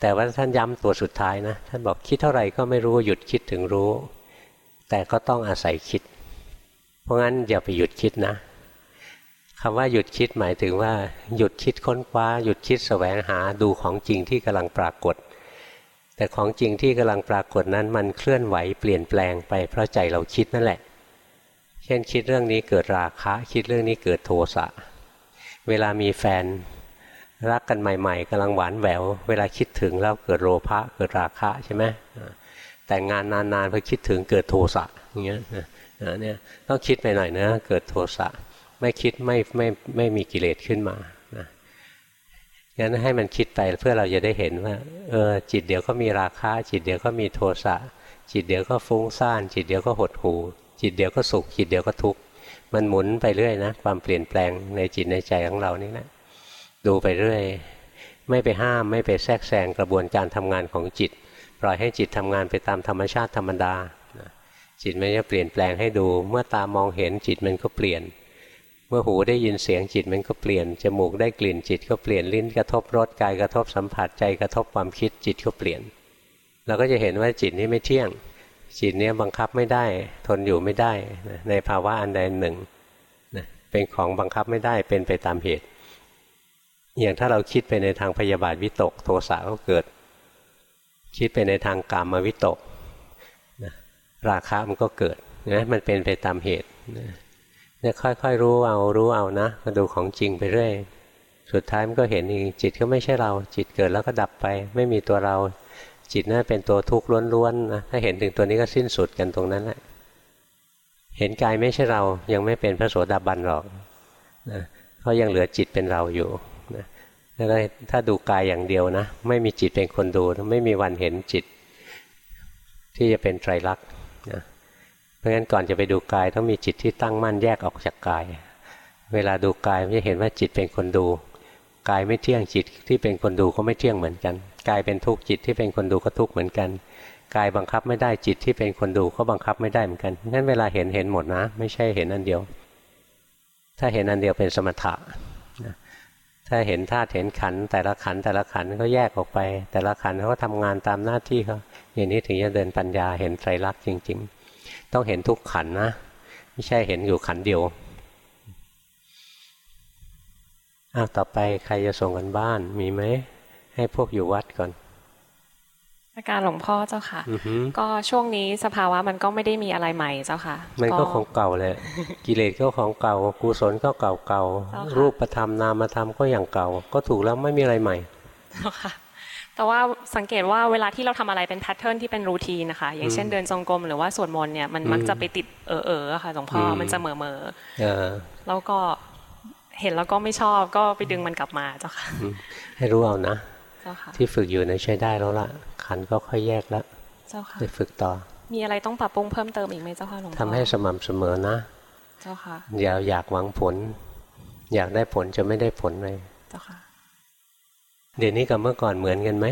แต่ว่าท่านย้ำตัวสุดท้ายนะท่านบอกคิดเท่าไหร่ก็ไม่รู้หยุดคิดถึงรู้ แต่ก็ต้องอาศัยคิด เพราะงั้นอย่าไปหยุดคิดนะคำว่าหยุดคิดหมายถึงว่า หยุดคิดค้นคว้า หยุดคิดแสวงหาดูของจริงที่กำลังปรากฏ แต่ของจริงที่กำลังปรากฏนั้นมันเคลื่อนไหวเปลี่ยนแปลงไปเพราะใจเราคิดนั่นแหละ เช่นคิดเรื่องนี้เกิดราคะ คิดเรื่องนี้เกิดโทสะ เวลามีแฟนรักกันใหม่ ๆกำลังหวานแหวว เวลาคิดถึงแล้วเกิดโลภะเกิดราคะใช่ไหมแต่งงานนานๆพอคิดถึงเกิดโทสะอย่างเงี้ยเนี่ยต้องคิดไปหน่อยนะเกิดโทสะไม่คิดไม่ไม่ไม่มีกิเลสขึ้นมา งั้นให้มันคิดไปเพื่อเราจะได้เห็นว่าเออจิตเดี๋ยวก็มีราคะจิตเดี๋ยวก็มีโทสะจิตเดี๋ยวก็ฟุ้งซ่าน จิตเดี๋ยวก็หดหูจิตเดี๋ยวก็สุข จิตเดี๋ยวก็ทุกข์มันหมุนไปเรื่อยนะ ความเปลี่ยนแปลงในจิตในใจของเรานี่แหละดูไปเรื่อย ไม่ไปห้ามไม่ไปแทรกแซงกระบวนการทำงานของจิต ปล่อยให้จิตทำงานไปตามธรรมชาติธรรมดาจิตมันจะเปลี่ยนแปลงให้ดู เมื่อตามองเห็นจิตมันก็เปลี่ยน เมื่อหูได้ยินเสียงจิตมันก็เปลี่ยน จมูกได้กลิ่นจิตก็เปลี่ยน ลิ้นกระทบรสกายกระทบสัมผัสใจกระทบความคิดจิตก็เปลี่ยน เราก็จะเห็นว่าจิตนี้ไม่เที่ยง จิตนี้บังคับไม่ได้ ทนอยู่ไม่ได้ในภาวะอันใดหนึ่งเป็นของบังคับไม่ได้เป็นไปตามเหตุ อย่างถ้าเราคิดไปในทางพยาบาทวิตก โทสะก็เกิด คิดไปในทางกามวิตก ราคะมันก็เกิดนะมันเป็นไปตามเหตุ เนี่ยค่อยๆรู้เอารู้เอานะมาดูของจริงไปเรื่อยสุดท้ายมันก็เห็นเองจิตก็ไม่ใช่เรา จิตเกิดแล้วก็ดับไป ไม่มีตัวเรา จิตนั่นเป็นตัวทุกข์ล้วนๆนะถ้าเห็นถึงตัวนี้ก็สิ้นสุดกันตรงนั้นแหละเห็นกายไม่ใช่เรายังไม่เป็นพระโสดาบันหรอกนะเพราะยังเหลือจิตเป็นเราอยู่นะแล้วถ้าดูกายอย่างเดียวนะ ไม่มีจิตเป็นคนดู ไม่มีวันเห็นจิต ที่จะเป็นไตรลักษณ์ ราะฉะนั้นก่อนจะไปดูกายต้องมีจิตที่ตั้งมั่นแยกออกจากกาย เวลาดูกายจะเห็นว่าจิตเป็นคนดูกายไม่เที่ยงจิตที่เป็นคนดูก็ไม่เที่ยงเหมือนกันกายเป็นทุกข์จิตที่เป็นคนดูก็ทุกข์เหมือนกันกายบังคับไม่ได้จิตที่เป็นคนดูก็บังคับไม่ได้เหมือนกันงั้นเวลาเห็นเห็นหมดนะ ไม่ใช่เห็นอันเดียว ถ้าเห็นอันเดียวเป็นสมถะถ้าเห็นธาตุเห็นขันแต่ละขันแต่ละขันก็แยกออกไป แต่ละขันเขาก็ทำงานตามหน้าที่เขาอย่างนี้ถึงจะเดินปัญญาเห็นไตรลักษณ์จริงๆ ต้องเห็นทุกขันนะ ไม่ใช่เห็นอยู่ขันเดียวอ้าวต่อไปใครจะส่งกันบ้านมีไหม ให้พวกอยู่วัดก่อนอาการหลวงพ่อเจ้าค่ะ ก็ช่วงนี้สภาวะมันก็ไม่ได้มีอะไรใหม่เจ้าค่ะ มันก็ของเก่าเลยกิเลสก็ของเก่ากุศลก็เก่าเก่ารูปธรรมนามธรรมก็อย่างเก่า ก็ถูกแล้วไม่มีอะไรใหม่เจ้าค่ะ แต่ว่าสังเกตว่าเวลาที่เราทำอะไรเป็นแพทเทิร์นที่เป็นรูทีนะคะอย่างเช่นเดินจงกรมหรือว่าสวดมนต์เนี่ยมันมักจะไปติดเออเออค่ะหลวงพ่อมันจะเหม่อเมอแล้วก็เห็นแล้วก็ไม่ชอบก็ไปดึงมันกลับมาเจ้าค่ะให้รู้เอานะที่ฝึกอยู่เนี่ยใช้ได้แล้วล่ะขันก็ค่อยแยกแล้วเจ้าค่ะไปฝึกต่อ มีอะไรต้องปรับปรุงเพิ่มเติมอีกไหมเจ้าค่ะหลวงพ่อทำให้สม่ำเสมอนะ เจ้าค่ะอย่าอยากหวังผล อยากได้ผลจะไม่ได้ผลเลยเจ้าค่ะ เดี๋ยวนี้กับเมื่อก่อนเหมือนกันไหม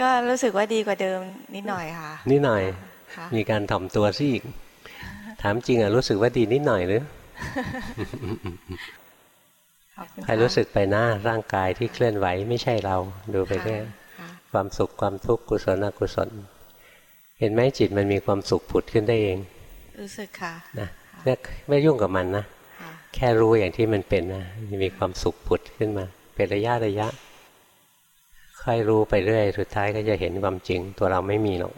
ก็รู้สึกว่าดีกว่าเดิมนิดหน่อยค่ะ นิดหน่อย มีการถ่อมตัวซิอีก ถามจริงอะรู้สึกว่าดีนิดหน่อยหรือใครรู้สึกไปหน้าร่างกายที่เคลื่อนไหวไม่ใช่เราดูไปเรื่อยความสุขความทุกข์กุศลอกุศล เห็นไหมจิตมันมีความสุขผุดขึ้นได้เอง รู้สึกค่ะนะเนี่ยไม่ยุ่งกับมันนะค่ะแค่รู้อย่างที่มันเป็นนะมีความสุขผุดขึ้นมา เป็นระยะระยะค่อยรู้ไปเรื่อย สุดท้ายก็จะเห็นความจริง ตัวเราไม่มีหรอก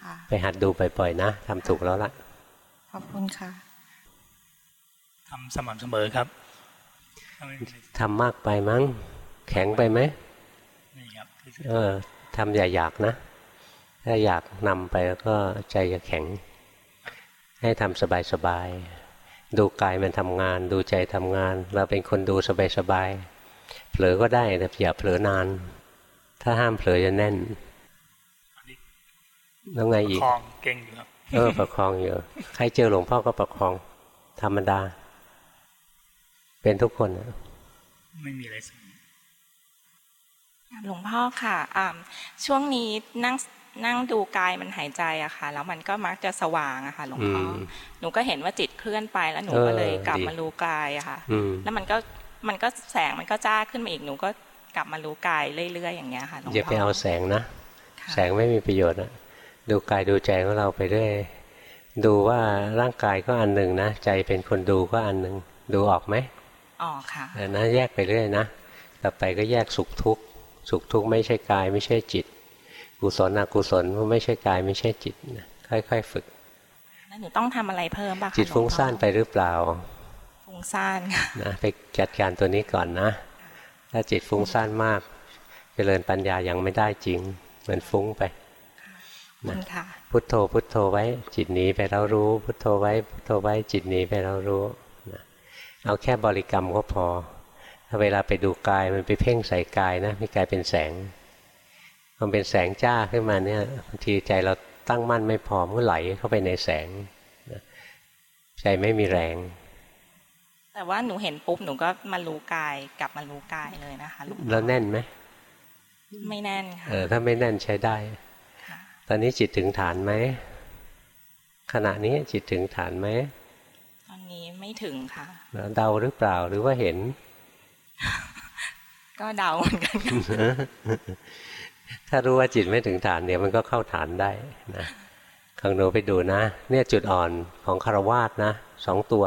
ค่ะไปหัดดูบ่อยๆนะทำถูกแล้วล่ะ ขอบคุณค่ะทำสม่ำเสมอครับถ้าไม่มีอะไรทำมากไปมั้ง แข็งไปไหมนี่ครับคือเออทำอย่าอยากนะ ถ้าอยากนำไปแล้วก็ใจจะแข็ง ให้ทำสบายๆดูกายมันทำงาน ดูใจทำงาน เราเป็นคนดูสบายๆ เผลอก็ได้แต่อย่าเผลอนาน ถ้าห้ามเผลอจะแน่นตอนนี้แล้วไงประอีกคองเก่งอยู่ครับเออประคองอยู่ใครเจอหลวงพ่อก็ประคอง ธรรมดา เป็นทุกคนนะไม่มีอะไรสมหลวงพ่อค่ะอ่าช่วงนี้นั่งนั่งดูกายมันหายใจอะค่ะ แล้วมันก็มักจะสว่างอะค่ะ หลวงพ่ออมหนูก็เห็นว่าจิตเคลื่อนไปแล้วหนูเออก็เลยกลับดีมารู้กายอะค่ะอืมแล้วมันก็ มันก็แสงมันก็จ้าขึ้นมาอีกหนูก็กลับมารู้กายเรื่อยๆอย่างเงี้ยค่ะหลวงพ่ออย่าไปเอาแสงนะค่ะแสงไม่มีประโยชน์อะดูกายดูใจของเราไปเรื่อยดูว่าร่างกายก็อันหนึ่งนะ ใจเป็นคนดูก็อันหนึ่งดูออกไหมอ๋อค่ะเออนะแยกไปเรื่อยนะต่อไปก็แยกสุขทุกข์สุขทุกข์ไม่ใช่กาย ไม่ใช่จิต กุศลอกุศลก็ไม่ใช่กายไม่ใช่จิตนะค่อยๆฝึกแล้วหนูต้องทำอะไรเพิ่มบ้างคะจิตหลวฟุ้งพ่อซ่านไปหรือเปล่า ฟุ้งซ่านค่ะนะไปจัดการตัวนี้ก่อนนะ ถ้าจิตฟุ้งซ่านมากเจริญปัญญายังไม่ได้จริง เหมือนฟุ้งไปขอบคุณค่ะพุทโธพุทโธไว้ จิตหนีไปแล้วรู้ พุทโธไว้พุทโธไว้จิตหนีไปแล้วรู้นะเอาแค่บริกรรมก็พอถ้าเวลาไปดูกายมันไปเพ่งใส่กายนะมีกายเป็นแสงมันเป็นแสงจ้าขึ้นมาเนี่ยบางทีใจเราตั้งมั่นไม่พอมันก็ไหลเข้าไปในแสงนะใจไม่มีแรง แต่ว่าหนูเห็นปุ๊บหนูก็มารู้กายกลับมารู้กายเลยนะคะหลวงพ่อแล้วแน่นไหมไม่แน่นค่ะเออถ้าไม่แน่นใช้ได้ค่ะตอนนี้จิตถึงฐานไหมขณะนี้จิตถึงฐานไหมตอนนี้ไม่ถึงค่ะแล้วเดาหรือเปล่าหรือว่าเห็น ก็เดาเหมือนกันค่ะถ้ารู้ว่าจิตไม่ถึงฐานเดี๋ยวมันก็เข้าฐานได้นะขังหนูไปดูนะ เนี่ยจุดอ่อนของคารวาสนะสองตัว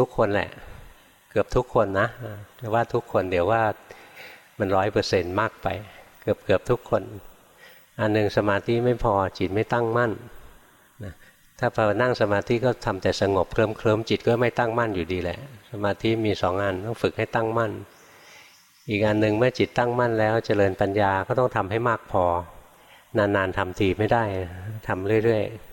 ทุกคนแหละ เกือบทุกคนนะแต่ว่าทุกคนเดี๋ยวว่ามันร้อยเปอร์เซ็นต์มากไป เกือบเกือบทุกคน อันหนึ่งสมาธิไม่พอจิตไม่ตั้งมั่นนะถ้าพอนั่งสมาธิก็ทำแต่สงบเคลิ้มเคลิ้มจิตก็ไม่ตั้งมั่นอยู่ดีแหละ สมาธิมีสองอันต้องฝึกให้ตั้งมั่น อีกอันหนึ่งเมื่อจิตตั้งมั่นแล้วเจริญปัญญาก็ต้องทำให้มากพอนานๆทำทีไม่ได้ทำเรื่อยๆ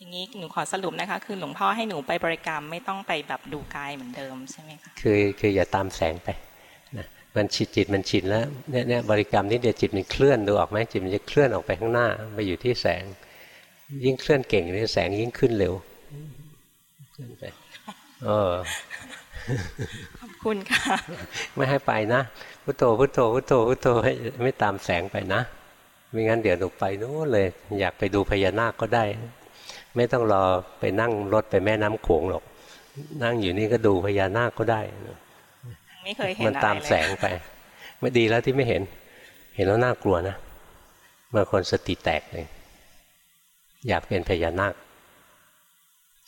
อย่างนี้หนูขอสรุปนะคะ คือหลวงพ่อให้หนูไปบริกรรมไม่ต้องไปแบบดูกายเหมือนเดิมใช่ไหมคะๆคือคืออย่าตามแสงไปนะมันชิดจิตมันชินแล้วเนี่ยเนี่ยบริกรรมนี่เดียวจิตมันเคลื่อนดูออกไหมจิตมันจะเคลื่อนออกไปข้างหน้าไปอยู่ที่แสง ยิ่งเคลื่อนเก่งนี่แสงยิ่งขึ้นเร็วเคลื่อนไปเออขอบคุณค่ะ ไม่ให้ไปนะพุทโธพุทโธพุทโธพุทโธให้ไม่ตามแสงไปนะไม่งั้นเดี๋ยวหนูไปนู้นเลย อยากไปดูพญานาคก็ได้ ไม่ต้องรอไปนั่งรถไปแม่น้ำโขงหรอก นั่งอยู่นี่ก็ดูพญานาคก็ได้ไม่เคยเห็นมันอะไรตามเลยแสงไป ไม่ดีแล้วที่ไม่เห็น เห็นแล้วน่ากลัวนะบางคนสติแตกเลยอยากเป็นพญานาค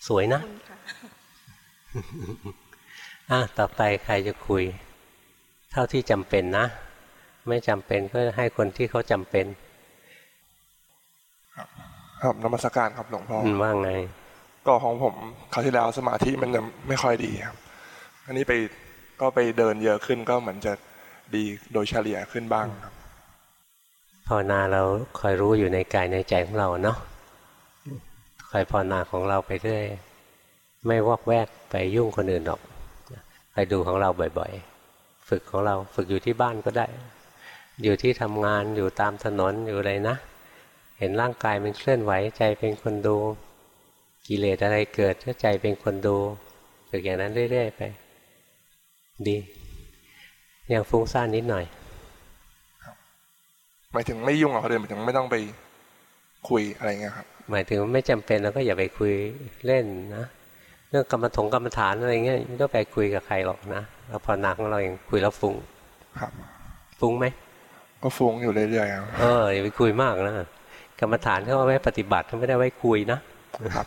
สวยนะขอบคุณค่ะอะต่อไปใครจะคุย เท่าที่จำเป็นนะ ไม่จำเป็นก็ให้คนที่เขาจำเป็น ครับนมัสการครับหลวงพ่อออืมว่าไง ก็ของผมคราวที่แล้วสมาธิมันจะไม่ค่อยดีครับ อันนี้ไปก็ไปเดินเยอะขึ้นก็เหมือนจะดีโดยเฉลี่ยขึ้นบ้างครับภาวนาเราคอยรู้อยู่ในกายในใจของเราเนาะคอยภาวนาของเราไปเรื่อยไม่วอกแวกไปยุ่งคนอื่นหรอกไปดูของเราบ่อยๆ ฝึกของเราฝึกอยู่ที่บ้านก็ได้ อยู่ที่ทำงานอยู่ตามถนนอยู่อะไรนะ เห็นร่างกายมันเคลื่อนไหวใจเป็นคนดู กิเลสอะไรเกิดถ้าใจเป็นคนดูฝึกอย่างนั้นเรื่อย ๆ ไป ดียังฟุ้งซ่านนิดหน่อยหมายถึงไม่ยุ่งกับคนอื่นหมายถึงไม่ต้องไปคุยอะไรเงี้ยครับ หมายถึงไม่จำเป็นเราก็อย่าไปคุยเล่นนะเรื่องกรรมถงกรรมฐานอะไรเงี้ยไม่ต้องไปคุยกับใครหรอกนะเราภาวนาของเราเองคุยแล้วฟุ้งครับฟุ้งไหมก็ฟุ้งอยู่เรื่อยๆครับเอออย่าไปคุยมากนะ กรรมฐานเขาเอาไว้ปฏิบัติเขาไม่ได้ไว้คุยนะครับ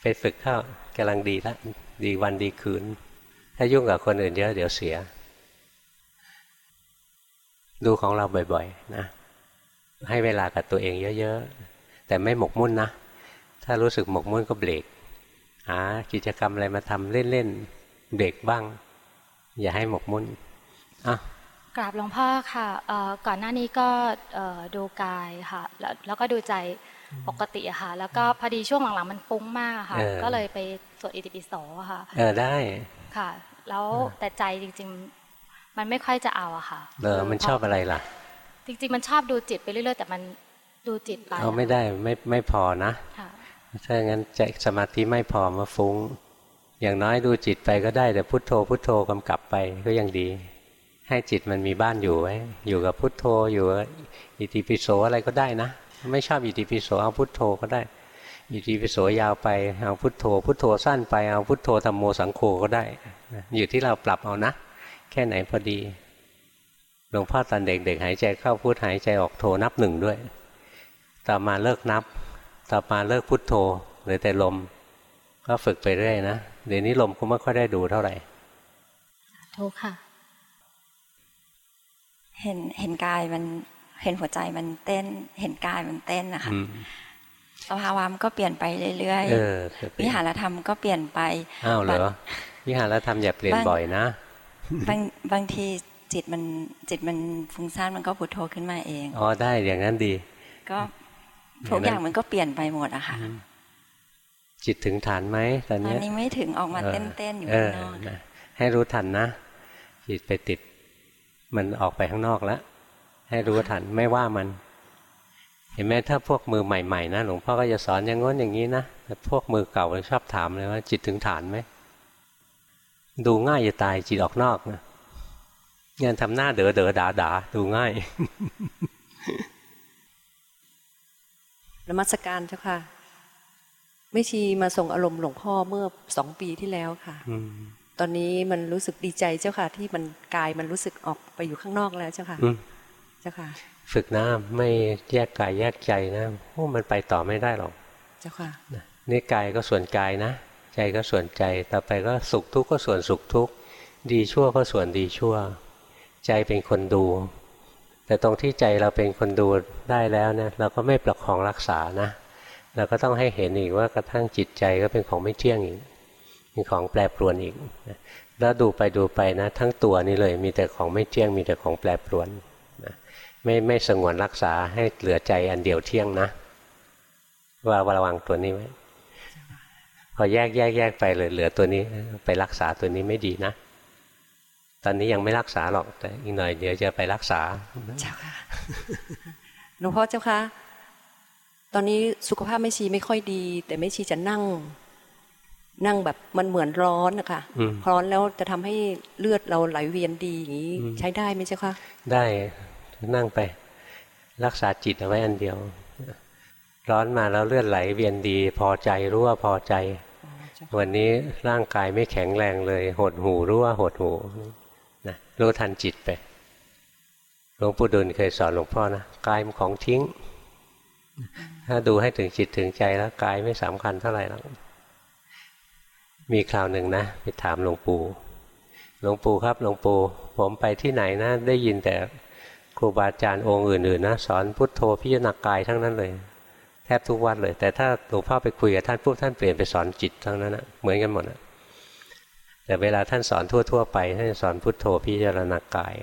ไปฝึกเข้ากำลังดีละดีวันดีคืน ถ้ายุ่งกับคนอื่นเยอะเดี๋ยวเสีย ดูของเราบ่อย ๆ นะ ให้เวลากับตัวเองเยอะๆ แต่ไม่หมกมุ่นนะ ถ้ารู้สึกหมกมุ่นก็เบรกหากิจกรรมอะไรมาทำเล่นๆเบรกบ้าง อย่าให้หมกมุ่นอะ กราบหลวงพ่อค่ะเอ่อก่อนหน้านี้ก็เอ่อดูกายค่ะแล้วแล้วก็ดูใจปกติอะค่ะ แล้วก็พอดีช่วงหลังๆมันฟุ้งมากค่ะเออก็เลยไปสวดอิติปิโสอะค่ะ เออได้ค่ะ แล้วแต่ใจจริงๆ มันไม่ค่อยจะเอาอะค่ะเออมันชอบอะไรล่ะ จริงๆ มันชอบดูจิตไปเรื่อยๆ แต่มันดูจิตไปเอาไม่ได้ไม่ไม่พอนะค่ะถ้างั้นใจสมาธิไม่พอมาฟุ้ง อย่างน้อยดูจิตไปก็ได้แต่พุทโธพุทโธกำกับไปก็ยังดี ให้จิตมันมีบ้านอยู่ไว้ อยู่กับพุทโธอยู่กับอิติปิโสอะไรก็ได้นะ ไม่ชอบอิติปิโสเอาพุทโธก็ได้อิติปิโสยาวไปเอาพุทโธ พุทโธสั้นไปเอาพุทโธธรรมโมสังโฆก็ได้ อยู่ที่เราปรับเอานะ แค่ไหนพอดีหลวงพ่อตอนเด็กๆหายใจเข้าพุทหายใจออกโธนับหนึ่งด้วย ต่อมาเลิกนับ ต่อมาเลิกพุทโธเหลือแต่ลม ก็ฝึกไปเรื่อยนะเดี๋ยวนี้ลมก็ไม่ค่อยได้ดูเท่าไหร่ทุกค่ะ เห็นเห็นกายมันเห็นหัวใจมันเต้น เห็นกายมันเต้นนะคะอืมสภาวะมันก็เปลี่ยนไปเรื่อยเออคือเปลี่วิยนหารธรรมก็เปลี่ยนไปอ้าวเหรอวิหารธรรมอย่าเปลี่ยนบางบ่อยนะบางบางทีจิตมันจิตมันฟุ้งซ่านมันก็พุทโธขึ้นมาเองอ๋อได้อย่างนั้นดี ก็อย่างนั้นทุกอย่างมันก็เปลี่ยนไปหมดอะค่ะ จิตถึงฐานไหมตอนตอเนี้นยนี้ไม่ถึงออกมาเออเต้นเต้นๆอยู่เอข้างอนอกนะให้รู้ทันนะจิตไปติด มันออกไปข้างนอกแล้วให้รู้ทันไม่ว่ามัน เห็นไหมถ้าพวกมือใหม่ๆนะหลวงพ่อก็จะสอนอย่างง้นอย่างนี้นะแต่พวกมือเก่าชอบถามเลยว่า จิตถึงฐานไหมดูง่ายจะตายจิตออกนอกนะงานทำหน้าเด๋อเด๋อด่าด่าดูง่ายนมัสการเจ้าค่ะแม่ชีมาส่งอารมณ์หลวงพ่อเมื่อสองปีที่แล้วค่ะอืม ตอนนี้มันรู้สึกดีใจเจ้าค่ะ ที่มันกายมันรู้สึกออกไปอยู่ข้างนอกแล้วเจ้าค่ะอืมเจ้าค่ะ ฝึกนะไม่แยกกายแยกใจนะโอ้มันไปต่อไม่ได้หรอกเจ้าค่ะนะนี่กายก็ส่วนกายนะ ใจก็ส่วนใจต่อไปก็สุขทุกข์ก็ส่วนสุขทุกข์ดีชั่วก็ส่วนดีชั่ว ใจเป็นคนดู แต่ตรงที่ใจเราเป็นคนดูได้แล้วเนี่ยเราก็ไม่ประคองรักษานะเราก็ต้องให้เห็นอีกว่ากระทั่งจิตใจก็เป็นของไม่เที่ยงอีก เป็นของแปรปรวนอีกแล้วดูไปดูไปนะ ทั้งตัวนี่เลยมีแต่ของไม่เที่ยงมีแต่ของแปรปรวนนะไม่ไม่สงวนรักษาให้เหลือใจอันเดียวเที่ยงนะ ว่าระวังตัวนี้ไว้พอแยกแยกแยกไปเลยเหลือตัวนี้ไปรักษาตัวนี้ไม่ดีนะ ตอนนี้ยังไม่รักษาหรอกแต่อีกหน่อยเดี๋ยวจะไปรักษาเจ้าค่ะหลวงพ่อเจ้าค่ะตอนนี้สุขภาพแม่ชีไม่ค่อยดี แต่แม่ชีจะนั่ง นั่งแบบมันเหมือนร้อนนะคะอืมร้อนแล้วจะทำให้เลือดเราไหลเวียนดีอย่างนี้อืมใช้ได้ไหมเจ้าค่ะได้นั่งไป รักษาจิตเอาไว้อันเดียว ร้อนมาแล้วเลือดไหลเวียนดี พอใจรู้ว่าพอใจ วันนี้ร่างกายไม่แข็งแรงเลย หดหูรู้ว่าหดหูนะรู้ทันจิตไปหลวงปู่ดุลเคยสอนหลวงพ่อนะกายมันของทิ้ง ถ้าดูให้ถึงจิตถึงใจแล้วกายไม่สำคัญเท่าไหร่หรอก มีคราวหนึ่งนะไปถามหลวงปู่หลวงปู่ครับหลวงปู่ผมไปที่ไหนนะ ได้ยินแต่ครูบาอาจารย์องค์อื่นๆนะสอนพุทโธพิจารณากายทั้งนั้นเลย แทบทุกวันเลย แต่ถ้าหลวงพ่อไปคุยกับท่านปุ๊บท่านเปลี่ยนไปสอนจิตทั้งนั้นนะเหมือนกันหมดนะแต่เวลาท่านสอนทั่ว ๆ ไปท่านสอนพุทโธพิจารณากาย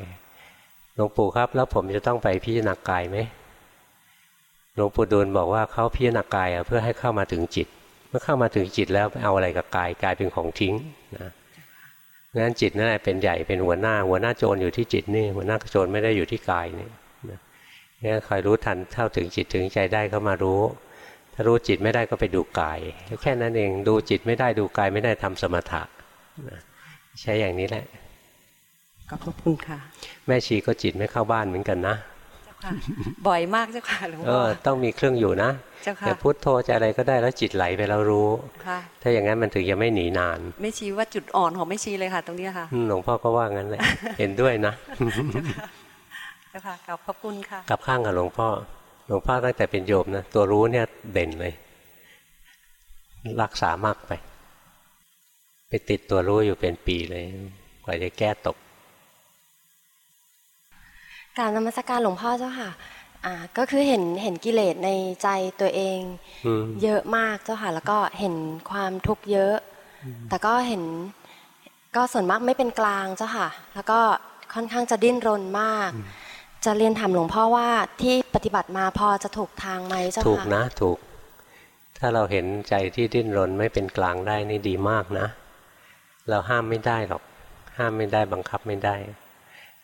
หลวงปู่ครับ แล้วผมจะต้องไปพิจารณากายไหมหลวงปู่ดูลบอกว่าเขาพิจารณากายเพื่อให้เข้ามาถึงจิต เมื่อเข้ามาถึงจิตแล้วเอาอะไรกับกายกายเป็นของทิ้งนะงั้นจิตนั่นแหละเป็นใหญ่เป็นหัวหน้า หัวหน้าโจรอยู่ที่จิตนี่หัวหน้าโจรไม่ได้อยู่ที่กายนี่นะงั้นคอยรู้ทันเท่าถึงจิตถึงใจได้ก็มารู้ ถ้ารู้จิตไม่ได้ก็ไปดูกาย แค่นั้นเองดูจิตไม่ได้ดูกายไม่ได้ทำสมถะนะใช้อย่างนี้แหละขอบคุณค่ะ แม่ชีก็จิตไม่เข้าบ้านเหมือนกันนะเจ้า ค่ะ บ่อยมากเจ้าค่ะหลวงเอพ่ออต้องมีเครื่องอยู่นะเจ้าแต่ค่ะพุทโธจะอะไรก็ได้แล้วจิตไหลไปแล้วรู้ค่ะถ้าอย่างนั้นมันถึงจะไม่หนีนานแม่ชีว่าจุดอ่อนของแม่ชีเลยค่ะ ตรงเนี้ยค่ะอืมหลวงพ่อก็ว่างั้นแหละเห็นด้วยนะเจ้าค่ะขอบพระคุณค่ะกลับข้างกับหลวงพ่อ หลวงพ่อตั้งแต่เป็นโยมนะตัวรู้เนี่ยเด่นเลย รักษามากไป ไปติดตัวรู้อยู่เป็นปีเลย กว่าจะแก้ตก การนมัสการหลวงพ่อเจ้าค่ะอ่าก็คือเห็นเห็นกิเลสในใจตัวเองอืมเยอะมากเจ้าค่ะแล้วก็เห็นความทุกข์เยอะ แต่ก็เห็นก็ส่วนมากไม่เป็นกลางเจ้าค่ะ แล้วก็ค่อนข้างจะดิ้นรนมาก จะเรียนถามหลวงพ่อว่าที่ปฏิบัติมาพอจะถูกทางไหมเจ้าค่ะถูกนะถูก ถ้าเราเห็นใจที่ดิ้นรนไม่เป็นกลางได้นี่ดีมากนะ เราห้ามไม่ได้หรอก ห้ามไม่ได้บังคับไม่ได้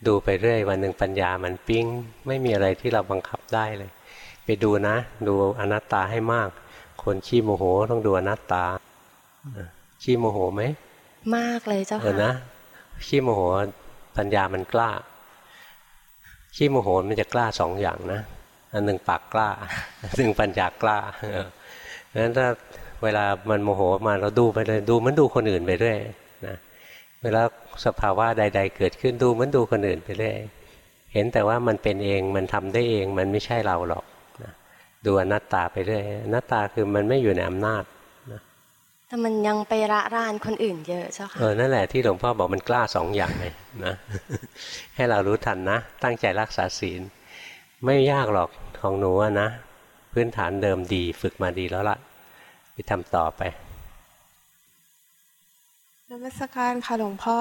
ดูไปเรื่อยวันหนึ่งปัญญามันปิ้ง ไม่มีอะไรที่เราบังคับได้เลย ไปดูนะ ดูอนัตตาให้มาก คนขี้โมโหต้องดูอนัตตาขี้โมโหไหมมากเลยเจ้าเออค่ะนะขี้โมโหปัญญามันกล้าขี้โมโหมันจะกล้าสองอย่างนะอันหนึ่งปากกล้าอันหนึ่งปัญญากล้าเอองั้นถ้าเวลามันโมโหมาเราดูไปเลยดูเหมันดูคนอื่นไปเรื่อยนะ เวลาสภาวะใด ๆ เกิดขึ้นดูเหมันดูคนอื่นไปเรื่อยเห็นแต่ว่ามันเป็นเองมันทำได้เองมันไม่ใช่เราหรอกนะดูอนัตตาไปเรื่อยอนัตตาคือมันไม่อยู่ในอำนาจแต่มันยังไประรานคนอื่นเยอะเจ้าค่ะเออนั่นแหละที่หลวงพ่อบอกมันกล้าสองอย่างเลยนะ ให้เรารู้ทันนะ ตั้งใจรักษาศีล ไม่ยากหรอกของหนูอะนะ พื้นฐานเดิมดีฝึกมาดีแล้วล่ะไปทำต่อไปน มัสการค่ะหลวงพ่อ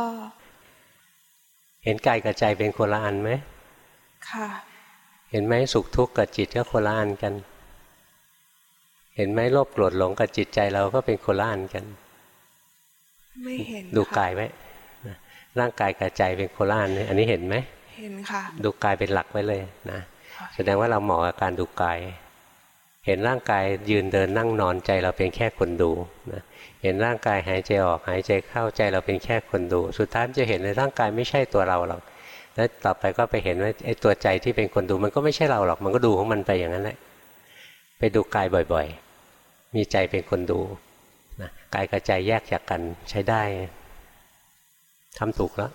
เห็นกายกับใจเป็นคนละอันไหมค่ะ เห็นไหมสุขทุกข์กับจิตก็คนละอันกัน เห็นไหมโลภโกรธหลงกับจิตใจเราก็เป็นคนละอันกัน ไม่เห็นดูค่ะกายไว้นะร่างกายกับใจเป็นคนละอันนี่อันนี้เห็นไหม เห็นค่ะ ดูกายเป็นหลักไว้เลยนะ แสดงว่าเราเหมาะกับการดูกาย เห็นร่างกายยืนเดินนั่งนอนใจเราเป็นแค่คนดูนะเห็นร่างกายหายใจออกหายใจเข้าใจเราเป็นแค่คนดู สุดท้ายมันจะเห็นเลยร่างกายไม่ใช่ตัวเราหรอกแล้วต่อไปก็ไปเห็นว่าไอ้ตัวใจที่เป็นคนดูมันก็ไม่ใช่เราหรอกมันก็ดูของมันไปอย่างนั้นแหละไปดูกายบ่อยๆ มีใจเป็นคนดูนะกายกับใจแยกจากกันใช้ได้ทำถูกแล้ว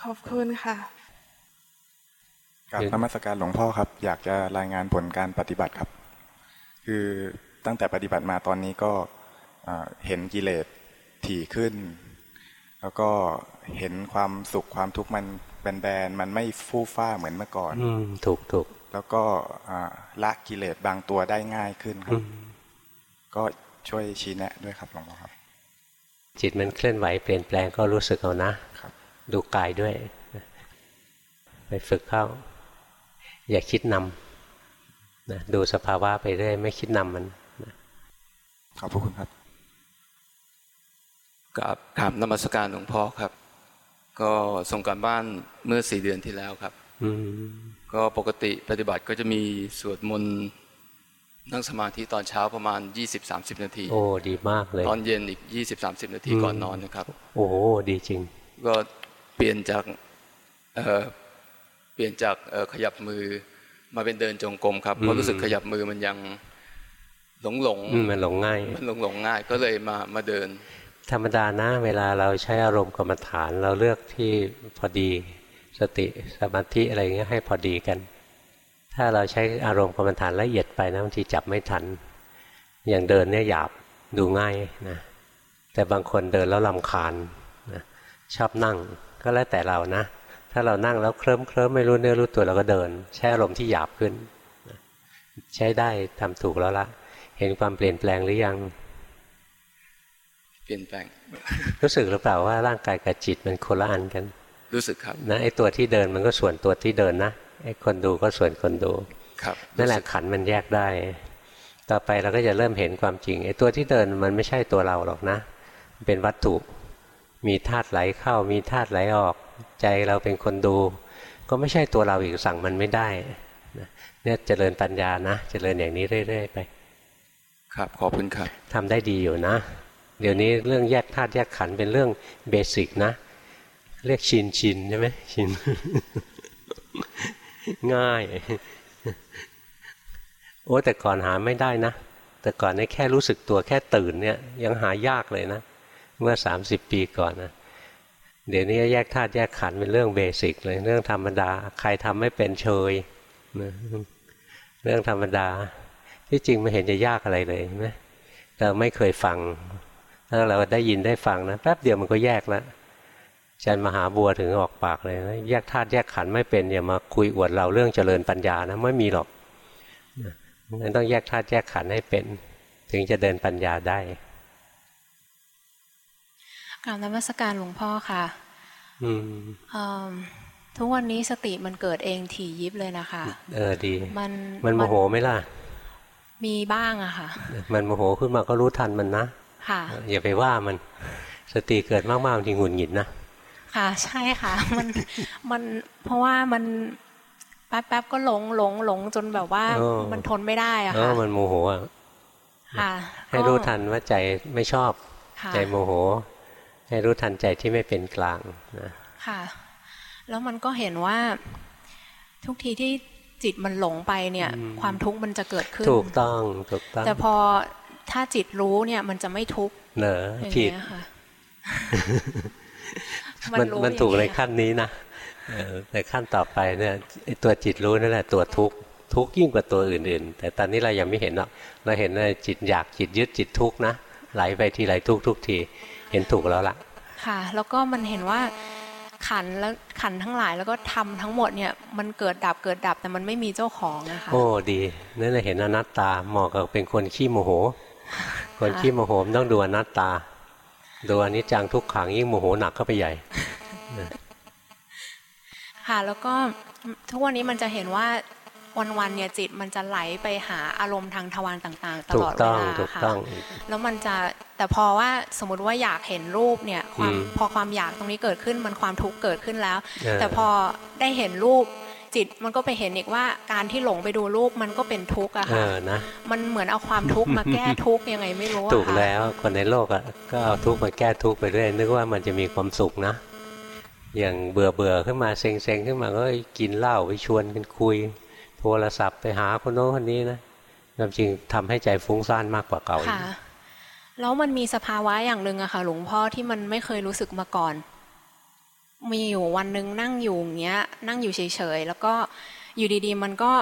ขอบคุณค่ะกับนมัสการหลวงพ่อครับ อยากจะรายงานผลการปฏิบัติครับ คือตั้งแต่ปฏิบัติมาตอนนี้ก็อ่าเห็นกิเลสถี่ขึ้น แล้วก็เห็นความสุขความทุกข์มันแบนๆมันไม่ฟู่ฟ้าเหมือนเมื่อก่อนอืมถูกถูกแล้วก็อ่าละกิเลสบางตัวได้ง่ายขึ้นครับ ก็ช่วยชี้แนะด้วยครับหลวงพ่อครับ จิตมันเคลื่อนไหวเปลี่ยนแปลงก็รู้สึกเอานะครับ ดูกายด้วย ไปฝึกเข้า อย่าคิดนำ นะดูสภาวะไปเรื่อยไม่คิดนำมันนะขอบพระคุณครับกับถามนมัสการหลวงพ่อครับ ก็ส่งการบ้านเมื่อสี่เดือนที่แล้วครับอืมก็ปกติปฏิบัติก็จะมีสวดมนต์นั่งสมาธิตอนเช้าประมาณ 20-30 นาที โอ้ดีมากเลย ตอนเย็นอีก 20-30 นาทีก่อนนอนนะครับ โอ้โหดีจริง ก็เปลี่ยนจากเอ่อเปลี่ยนจากเอ่อขยับมือ มาเป็นเดินจงกรมครับอืมเพราะรู้สึกขยับมือมันยังหลงหลงอืมมันหลงง่าย มันหลงหลงง่ายก็เลยมามาเดิน ธรรมดานะ เวลาเราใช้อารมณ์กรรมฐาน เราเลือกที่พอดีสติสมาธิอะไรเงี้ยให้พอดีกัน ถ้าเราใช้อารมณ์กรรมฐานละเอียดไปนะบางทีจับไม่ทัน อย่างเดินเนี่ยหยาบดูง่ายนะแต่บางคนเดินแล้วลำคาญนะชอบนั่งก็แล้วแต่เรานะ ถ้าเรานั่งแล้วเคลิ้มเคลิ้มไม่รู้เนื้อรู้ตัวเราก็เดิน ใช้อารมณ์ที่หยาบขึ้นนะใช้ได้ทำถูกแล้วละเห็นความเปลี่ยนแปลงหรือยัง เปลี่ยนแปลง รู้สึกหรือเปล่าว่าร่างกายกับจิตมันคนละอันกัน รู้สึกครับนะไอ้ตัวที่เดินมันก็ส่วนตัวที่เดินนะไอ้คนดูก็ส่วนคนดูครับนั่นแหละขันธ์มันแยกได้ ต่อไปเราก็จะเริ่มเห็นความจริงไอ้ตัวที่เดินมันไม่ใช่ตัวเราหรอกนะ เป็นวัตถุ มีธาตุไหลเข้ามีธาตุไหลออก ใจเราเป็นคนดู ก็ไม่ใช่ตัวเราอีกสั่งมันไม่ได้นะเนี่ยเจริญปัญญานะ เจริญอย่างนี้เรื่อย ๆ ไป ครับขอบคุณครับทำได้ดีอยู่นะ เดี๋ยวนี้เรื่องแยกธาตุแยกขันธ์เป็นเรื่อง basic นะ เรียกชินชินใช่ไหมชิน ง่าย โอ้แต่ก่อนหาไม่ได้นะ แต่ก่อนเนี่ยแค่รู้สึกตัวแค่ตื่นเนี่ย ยังหายากเลยนะ เมื่อสามสิบปีก่อนนะ เดี๋ยวนี้แยกธาตุแยกขันธ์เป็นเรื่อง basic เลยเรื่องธรรมดา ใครทำไม่เป็นเชยนะเรื่องธรรมดา ที่จริงไม่เห็นจะยากอะไรเลยใช่ไหมเราไม่เคยฟังถ้าเราได้ยินได้ฟังนะแป๊บเดียวมันก็แยกแล้วอาจารย์มหาบัวถึงออกปากเลยนะแยกธาตุแยกขันธ์ไม่เป็นอย่ามาคุยอวดเราเรื่องเจริญปัญญานะไม่มีหรอกงั้นต้องแยกธาตุแยกขันธ์ให้เป็น ถึงจะเดินปัญญาได้ กราบนมัสการหลวงพ่อค่ะอืมทุกวันนี้สติมันเกิดเองถี่ยิบเลยนะคะ เออดี มันมันโมโหไหมล่ะ มีบ้างอะค่ะ มันโมโหขึ้นมาก็รู้ทันมันนะ ค่ะ อย่าไปว่ามัน สติเกิดมากๆมันจะหงุดหงิดนะ ค่ะ ใช่ค่ะ มันมันเพราะว่ามันแป๊บแป๊บก็หลงหลงหลงจนแบบว่าเออมันทนไม่ได้อะเอค่ะอมันโมโหอะค่ะให้รู้ทันว่าใจไม่ชอบค่ะใจโมโห ให้รู้ทันใจที่ไม่เป็นกลางนะค่ะ แล้วมันก็เห็นว่าทุกทีที่จิตมันหลงไปเนี่ย ความทุกข์มันจะเกิดขึ้น ถูกต้องถูกต้อง แต่พอถ้าจิตรู้เนี่ยมันจะไม่ทุกข์เหนออย่างผิดเงี้ยค่ะมันมันรู้มันถูกอย่างในเงี้ยขั้นนี้นะเออแต่ขั้นต่อไปเนี่ยไอ้ตัวจิตรู้นั่นแหละตัวทุกข์ทุกข์ยิ่งกว่าตัวอื่นๆ แต่ตอนนี้เรายังไม่เห็นหรอกเราเห็นว่าจิตอยากจิตยึดจิตทุกข์นะไหลไปทีไหลทุกทุกที เห็นถูกแล้วล่ะ ค่ะ แล้วก็มันเห็นว่าขันแล้วขันทั้งหลายแล้วก็ทำทั้งหมดเนี่ยมันเกิดดับเกิดดับแต่มันไม่มีเจ้าของนะคะโอ้ดีนั่นแหละเห็นอนัตตาเหมาะกับเป็นคนขี้โมโห คนขี้โมโหมันต้องดูอนัตตา ดูอนิจจังทุกขังยิ่งโมโหหนักเข้าไปใหญ่ค่ะแล้วก็ทุกวันนี้มันจะเห็นว่า วันๆเนี่ยจิตมันจะไหลไปหาอารมณ์ทางทวารต่างๆตถูลกอดเวต้องลาถูกค่ะต้องแล้วมันจะแต่พอว่าสมมติว่าอยากเห็นรูปเนี่ยความอืมพอความอยากตรงนี้เกิดขึ้นมันความทุกข์เกิดขึ้นแล้วเออแต่พอได้เห็นรูปจิตมันก็ไปเห็นอีกว่าการที่หลงไปดูรูปมันก็เป็นทุกข์อะเอค่ะอนะมันเหมือนเอาความทุกข์มาแก้ทุกข์ยังไงไม่รู้อะถูกค่ะแล้วคนในโลกอะก็เอาทุกข์มาแก้ทุกข์ไปเรื่อยนึกว่ามันจะมีความสุขนะ อย่างเบื่อเบื่อขึ้นมาเซ็งเซ็งขึ้นมาก็กินเหล้าไปชวนกันคุย โทรศัพท์ไปหาคนโน้นคนนี้นะความจริงทำให้ใจฟุ้งซ่านมากกว่าเก่าอีกค่ะแล้วมันมีสภาวะอย่างหนึ่งอะค่ะ หลวงพ่อที่มันไม่เคยรู้สึกมาก่อน มีอยู่วันหนึ่งนั่งอยู่อย่างเงี้ย นั่งอยู่เฉยๆแล้วก็อยู่ดีๆ มันก็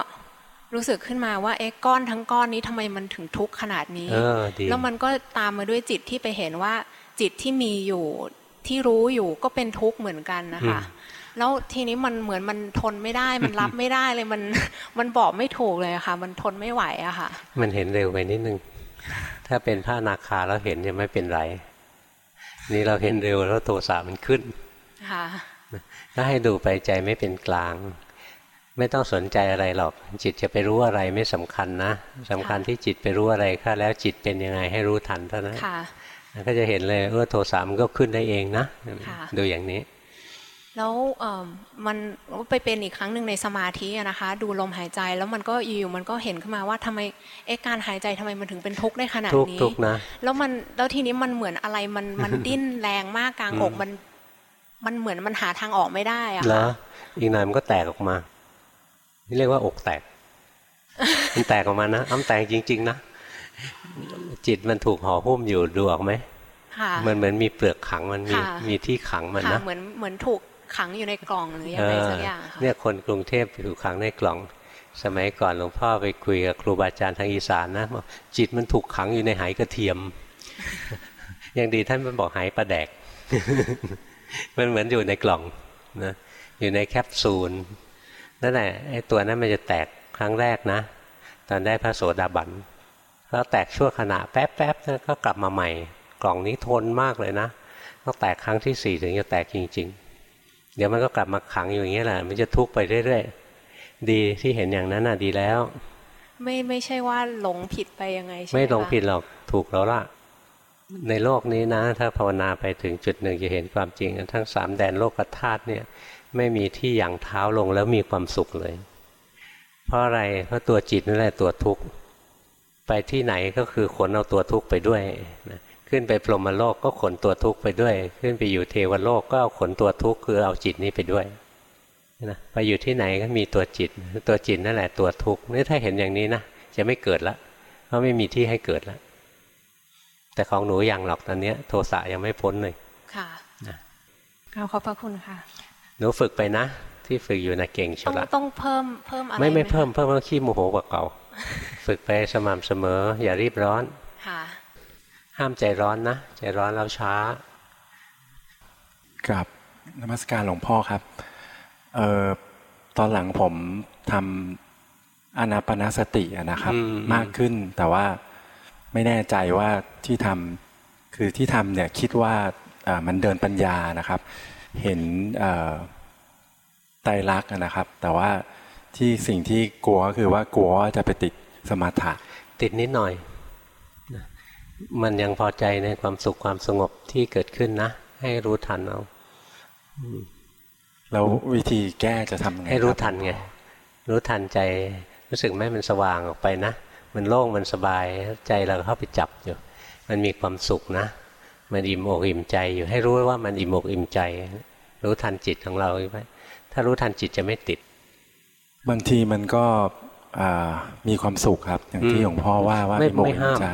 รู้สึกขึ้นมาว่าเอ๊ะก้อนทั้งก้อนนี้ทำไมมันถึงทุกข์ขนาดนี้เออดีแล้วมันก็ตามมาด้วยจิตที่ไปเห็นว่าจิตที่มีอยู่ที่รู้อยู่ก็เป็นทุกข์เหมือนกันนะคะ แล้วทีนี้มันเหมือนมันทนไม่ได้มันรับไม่ได้เลยมันมันบอกไม่ถูกเลยอะค่ะ มันทนไม่ไหวอะค่ะ มันเห็นเร็วไปนิดนึง ถ้าเป็นพระอนาคาแล้วเห็นยังไม่เป็นไร นี่เราเห็นเร็วแล้วโทสะมันขึ้นค่ะถ้าให้ดูไปใจไม่เป็นกลาง ไม่ต้องสนใจอะไรหรอก จิตจะไปรู้อะไรไม่สำคัญนะสำคัญที่จิตไปรู้อะไรค่ะแล้วจิตเป็นยังไงให้รู้ทันเท่านั้นค่ะแล้วก็จะเห็นเลยเออโทสะมันก็ขึ้นได้เองนะค่ะดูอย่างนี้ แล้วเอ่อมันไปเป็นอีกครั้งหนึ่งในสมาธิอะนะคะ ดูลมหายใจแล้วมันก็อยู่ๆมันก็เห็นขึ้นมาว่าทำไมเอ๊ะการหายใจทำไมมันถึงเป็นทุกข์ได้ขนาดทุกข์นี้ทุกข์นะแล้วมันแล้วทีนี้มันเหมือนอะไรมันมันดิ้นแรงมากกลางอกอืมมัน มันเหมือนมันหาทางออกไม่ได้อะเหรอค่ะอีกหน่อยมันก็แตกออกมานี่เรียกว่าอกแตก มันแตกออกมานะอ้ำแตกจริง ๆ นะจิตมันถูกห่อหุ้มอยู่ดูออกไหมค่ะมันเหมือนมีเปลือกขังมันมีค่ะมีที่ขังมันค่ะนะเหมือนเหมือนถูก ขังอยู่ในกล่องหรือยังไงสักอย่างค่ะเนี่ยคนกรุงเทพถูกขังในกล่อง สมัยก่อนหลวงพ่อไปคุยกับครูบาอาจารย์ทางอีสานนะบอกจิตมันถูกขังอยู่ในไหกระเทียมยังดีท่านมันบอกไหปลาแดก มันเหมือนอยู่ในกล่องนะอยู่ในแคปซูลนั่นแหละไอ้ตัวนั้นมันจะแตกครั้งแรกนะ ตอนได้พระโสดาบันแล้วแตกชั่วขณะแป๊บๆแล้วก็กลับมาใหม่ กล่องนี้ทนมากเลยนะต้องแตกครั้งที่สี่ถึงจะแตกจริง ๆ เดี๋ยวมันก็กลับมาขังอยู่อย่างนี้ยแหละ มันจะทุกข์ไปเรื่อยๆ ดีที่เห็นอย่างนั้นน่ะดีแล้ว ไม่ไม่ใช่ว่าหลงผิดไปยังไงใช่ไหมไม่หลงคะผิดหรอกถูกแล้วล่ะ ในโลกนี้นะ ถ้าภาวนาไปถึงจุดหนึ่งจะเห็นความจริง ทั้งสามแดนโลกธาตุเนี่ย ไม่มีที่หยั่งเท้าลงแล้วมีความสุขเลย เพราะอะไรเพราะตัวจิตนั่นแหละตัวทุกข์ไปที่ไหนก็คือขนเอาตัวทุกข์ไปด้วยนะ ขึ้นไปพรหมโลกก็ขนตัวทุกข์ไปด้วย ขึ้นไปอยู่เทวโลกก็เอาขนตัวทุกข์คือเอาจิตนี้ไปด้วยนะไปอยู่ที่ไหนก็มีตัวจิต ตัวจิตนั่นแหละตัวทุกข์นี่ถ้าเห็นอย่างนี้นะจะไม่เกิดละเพราะไม่มีที่ให้เกิดละแต่ของหนูอย่างหรอกตอนเนี้ยโทสะยังไม่พ้นเลยค่ะขอบพระคุณค่ะ หนูฝึกไปนะ ที่ฝึกอยู่นะเก่งชต้องละต้องเพิ่มเพิ่มอะไรไม่ไม่หเพิ่มเพิ่มแล้วขี้โมโหกว่าเก่า ฝึกไปสม่ำเสมอ อย่ารีบร้อนค่ะ ห้ามใจร้อนนะ ใจร้อนแล้วช้ากับนมัสการหลวงพ่อครับเอ่อตอนหลังผมทำอานาปนาสติอะนะครับอืมมากขึ้นแต่ว่าไม่แน่ใจว่าที่ทำคือที่ทำเนี่ยคิดว่าเอ่อมันเดินปัญญานะครับ เห็นเอ่อไตรลักษณ์อะนะครับ แต่ว่าที่สิ่งที่กลัวก็คือว่ากลัวว่าจะไปติดสมถะติดนิดหน่อยนะ มันยังพอใจในความสุขความสงบที่เกิดขึ้นนะ ให้รู้ทันเอาอืมแล้ววิธีแก้จะทำยังไงให้รู้คบทันไงรู้ทันใจรู้สึกไหมมันสว่างออกไปนะ มันโล่งมันสบายใจเราเข้าไปจับอยู่ มันมีความสุขนะ มันอิ่มอกอิ่มใจอยู่ให้รู้ว่ามันอิ่มอกอิ่มใจ รู้ทันจิตของเราไว้ถ้ารู้ทันจิตจะไม่ติด บางทีมันก็อ่า มีความสุขครับ อย่างที่หลวงพ่อว่าว่าไม่มีโมกไม่ห้ามใจ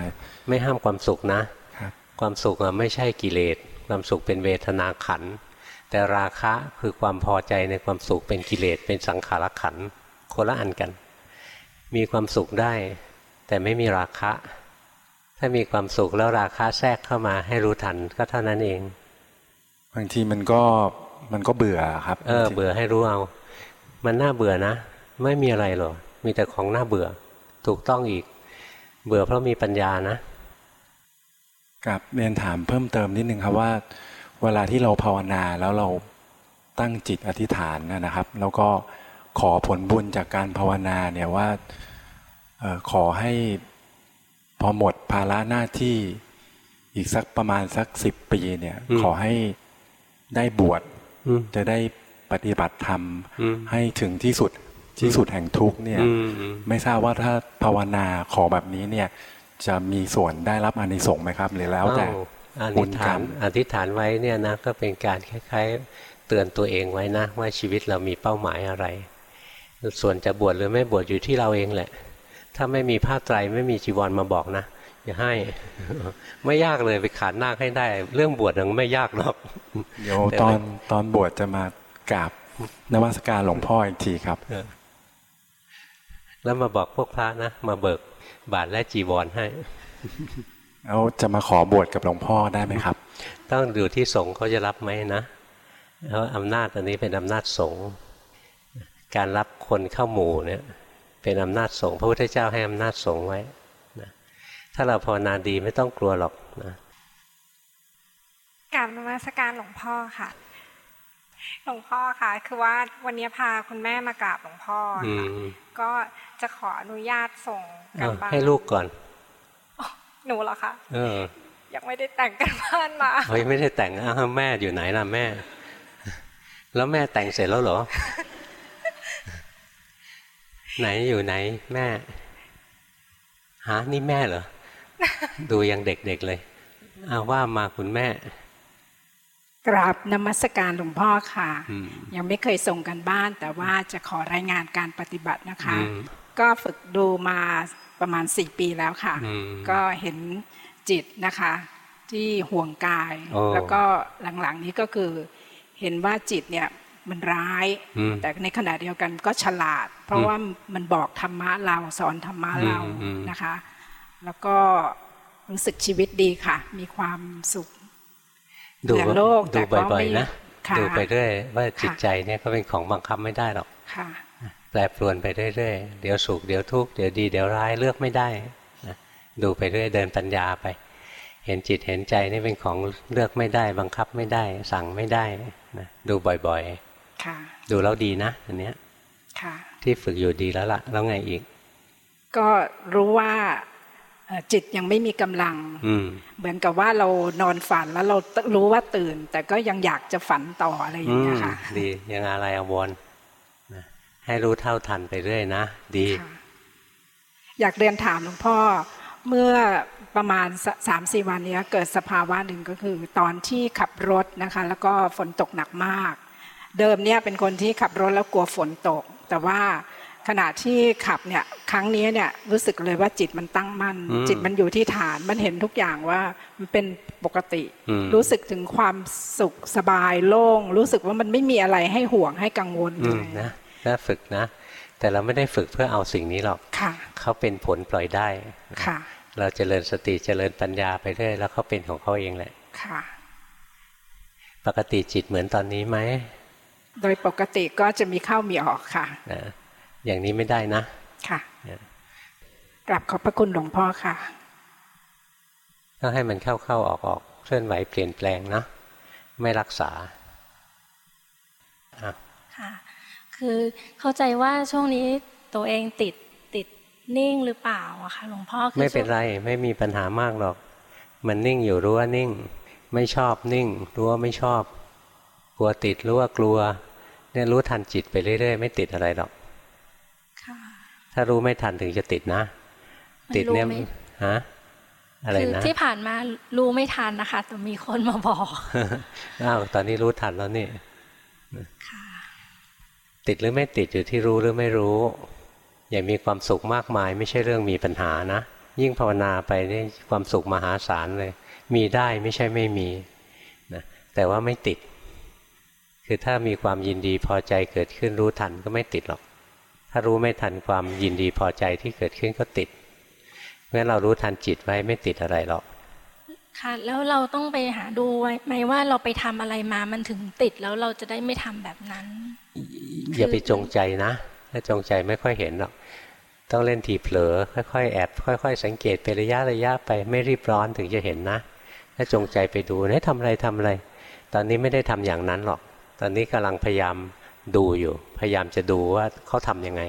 ไม่ห้ามความสุขนะความสุขอะไม่ใช่กิเลสความสุขเป็นเวทนาขันธ์แต่ราคะคือความพอใจในความสุขเป็นกิเลสเป็นสังขารขันธ์คนละอันกัน มีความสุขได้ แต่ไม่มีราคะ ถ้ามีความสุขแล้วราคะแทรกเข้ามาให้รู้ทันก็เท่านั้นเอง บางทีมันก็มันก็เบื่อครับ เออ เบื่อให้รู้เอา มันน่าเบื่อนะ ไม่มีอะไรหรอก มีแต่ของน่าเบื่อ ถูกต้องอีก เบื่อเพราะมีปัญญานะกับเรียนถามเพิ่มเติมนิดนึงครับว่า เวลาที่เราภาวนาแล้วเราตั้งจิตอธิษฐานนะนะครับ แล้วก็ขอผลบุญจากการภาวนาเนี่ยว่าเออขอให้พอหมดภาระหน้าที่อีกสักประมาณสักสิบปีเนี่ยอืมขอให้ได้บวชอืมจะได้ปฏิบัติธรรมอืมให้ถึงที่สุด ที่สุดแห่งทุกข์เนี่ยอืมอืมไม่ทราบว่าถ้าภาวนาขอแบบนี้เนี่ยจะมีส่วนได้รับอานิสงส์ไหมครับหรือแล้วแต่อ้าวอบุธิญษกรฐารนมอธิษฐานไว้เนี่ยนะก็เป็นการคล้ายๆ เตือนตัวเองไว้นะ ว่าชีวิตเรามีเป้าหมายอะไร ส่วนจะบวชหรือไม่บวชอยู่ที่เราเองแหละ ถ้าไม่มีผ้าไตรไม่มีจีวรมาบอกนะอย่าให้ ไม่ยากเลยไปขาดนาคให้ได้ เรื่องบวชยังไม่ยากหรอกเดี๋ยวตอนตอนบวชจะมากราบนมัสการหลวงพ่ออีกทีครับเออ แล้วมาบอกพวกพระนะ มาเบิกบาทและจีวรให้แล้วจะมาขอบวชกับหลวงพ่อได้ไหมครับ ต้องดูที่สงฆ์เขาจะรับไหมนะเพราะอำนาจอันนี้เป็นอำนาจสงฆ์การรับคนเข้าหมู่เนี่ยเป็นอำนาจสงฆ์พระพุทธเจ้าให้อำนาจสงฆ์ไว้นะถ้าเราภาวนาดีไม่ต้องกลัวหรอกนะกราบนมัสการหลวงพ่อค่ะ หลวงพ่อค่ะคือว่าวันนี้พาคุณแม่มากราบหลวงพ่ออืค่ะมก็จะขออนุญาตส่งกัเอานบ้านให้ลูกก่อน หนูเหรอคะเออยังไม่ได้แต่งกันบ้านมาเฮ้ยไม่ได้แต่งอ้าวแม่อยู่ไหนล่ะแม่ แล้วแม่แต่งเสร็จแล้วเหรอ ไหนอยู่ไหนแม่ฮะนี่แม่เหรอดูยังเด็กๆเลยอ้าวว่ามาคุณแม่ กราบนมัสการหลวงพ่อค่ะอืมยังไม่เคยส่งกันบ้าน แต่ว่าจะขอรายงานการปฏิบัตินะคะอืมก็ฝึกดูมาประมาณสี่ปีแล้วค่ะอืมก็เห็นจิตนะคะ ที่ห่วงกายโอ้แล้วก็หลังๆนี้ก็คือเห็นว่าจิตเนี่ยมันร้ายอืมแต่ในขณะเดียวกันก็ฉลาด เพราะว่ามันบอกธรรมะเราสอนธรรมะเราอืมอืมนะคะ แล้วก็รู้สึกชีวิตดีค่ะ มีความสุข ดูเบื่อโลกดูแต่ก็บ่อยไม่ๆนะค่ะดูไปเรื่อยว่าจิตค่ะใจเนี่ยก็เป็นของบังคับไม่ได้หรอกค่ะแปรปรวนไปเรื่อยๆเดี๋ยวสุขเดี๋ยวทุกข์เดี๋ยวดีเดี๋ยวร้ายเลือกไม่ได้นะดูไปเรื่อยเดินปัญญาไป เห็นจิตเห็นใจนี่เป็นของเลือกไม่ได้ บังคับไม่ได้ สั่งไม่ได้นะดูบ่อยค่ะๆดูแล้วดีนะอันเนี้ยค่ะที่ฝึกอยู่ดีแล้วล่ะ แล้วไงอีก ก็รู้ว่าเอ่อ จิตยังไม่มีกำลังอืมเหมือนกับว่าเรานอนฝันแล้วเรารู้ว่าตื่น แต่ก็ยังอยากจะฝันต่ออะไรออืย่างเงี้มยค่ะดียังอะไรอาวรณ์นะให้รู้เท่าทันไปเรื่อยนะ ดี อยากเรียนถามหลวงพ่อเมื่อประมาณสามสี่วันเนี้ยเกิดสภาวะหนึ่งก็คือ ตอนที่ขับรถนะคะ แล้วก็ฝนตกหนักมาก เดิมเนี่ยเป็นคนที่ขับรถแล้วกลัวฝนตก แต่ว่า ขณะที่ขับเนี่ยครั้งนี้เนี่ยรู้สึกเลยว่าจิตมันตั้งมั่นจิตมันอยู่ที่ฐานมันเห็นทุกอย่างว่ามันเป็นปกติ รู้สึกถึงความสุขสบายโล่ง รู้สึกว่ามันไม่มีอะไรให้ห่วงให้กังวลเลยนะน่าฝึกนะ แต่เราไม่ได้ฝึกเพื่อเอาสิ่งนี้หรอกค่ะเขาเป็นผลปล่อยได้ค่ะ เราเจริญสติเจริญปัญญาไปเรื่อยแล้วเขาเป็นของเขาเองแหละค่ะปกติจิตเหมือนตอนนี้ไหม โดยปกติก็จะมีเข้ามีออกค่ะนะ อย่างนี้ไม่ได้นะ ค่ะกลับขอบพระคุณหลวงพ่อค่ะต้องให้มันเข้าเข้าออกออกเคลื่อนไหวเปลี่ยนแปลงนะไม่รักษาค่ะคือเข้าใจว่าช่วงนี้ตัวเองติดติดนิ่งหรือเปล่าอะคะหลวงพ่อคือไม่เป็นไรไม่มีปัญหามากหรอก มันนิ่งอยู่รู้ว่านิ่ง ไม่ชอบนิ่ง รู้ว่าไม่ชอบ กลัวติดรู้ว่ากลัวเนี่ยรู้ทันจิตไปเรื่อยๆ ไม่ติดอะไรหรอกค่ะ ถ้ารู้ไม่ทันถึงจะติดนะมันติดเนี่ยรู้ไหมฮะอะไรคือนะที่ผ่านมารู้ไม่ทันนะคะแต่มีคนมาบอกอ้าวตอนนี้รู้ทันแล้วนี่ติดหรือไม่ติดอยู่ที่รู้หรือไม่รู้ อย่ามีความสุขมากมาย ไม่ใช่เรื่องมีปัญหานะ ยิ่งภาวนาไปนี่ความสุขมหาศาลเลย มีได้ไม่ใช่ไม่มีนะแต่ว่าไม่ติด คือถ้ามีความยินดีพอใจเกิดขึ้นรู้ทันก็ไม่ติดหรอก ถ้ารู้ไม่ทันความยินดีพอใจที่เกิดขึ้นก็ติดเพราะฉะนั้นเรารู้ทันจิตไว้ไม่ติดอะไรหรอก ค่ะ แล้วเราต้องไปหาดูไว้ไหมว่าเราไปทำอะไรมามันถึงติดแล้วเราจะได้ไม่ทำแบบนั้น อย่าไปจงใจนะ ถ้าจงใจไม่ค่อยเห็นหรอก ต้องเล่นทีเผลอ ค่อยๆ แอบ ค่อย ๆ สังเกตไประยะระยะไปไม่รีบร้อนถึงจะเห็นนะ ถ้าจงใจไปดูเนี่ยทำอะไรทำอะไร ตอนนี้ไม่ได้ทำอย่างนั้นหรอก ตอนนี้กำลังพยายาม ดูอยู่ พยายามจะดูว่าเขาทำยังไง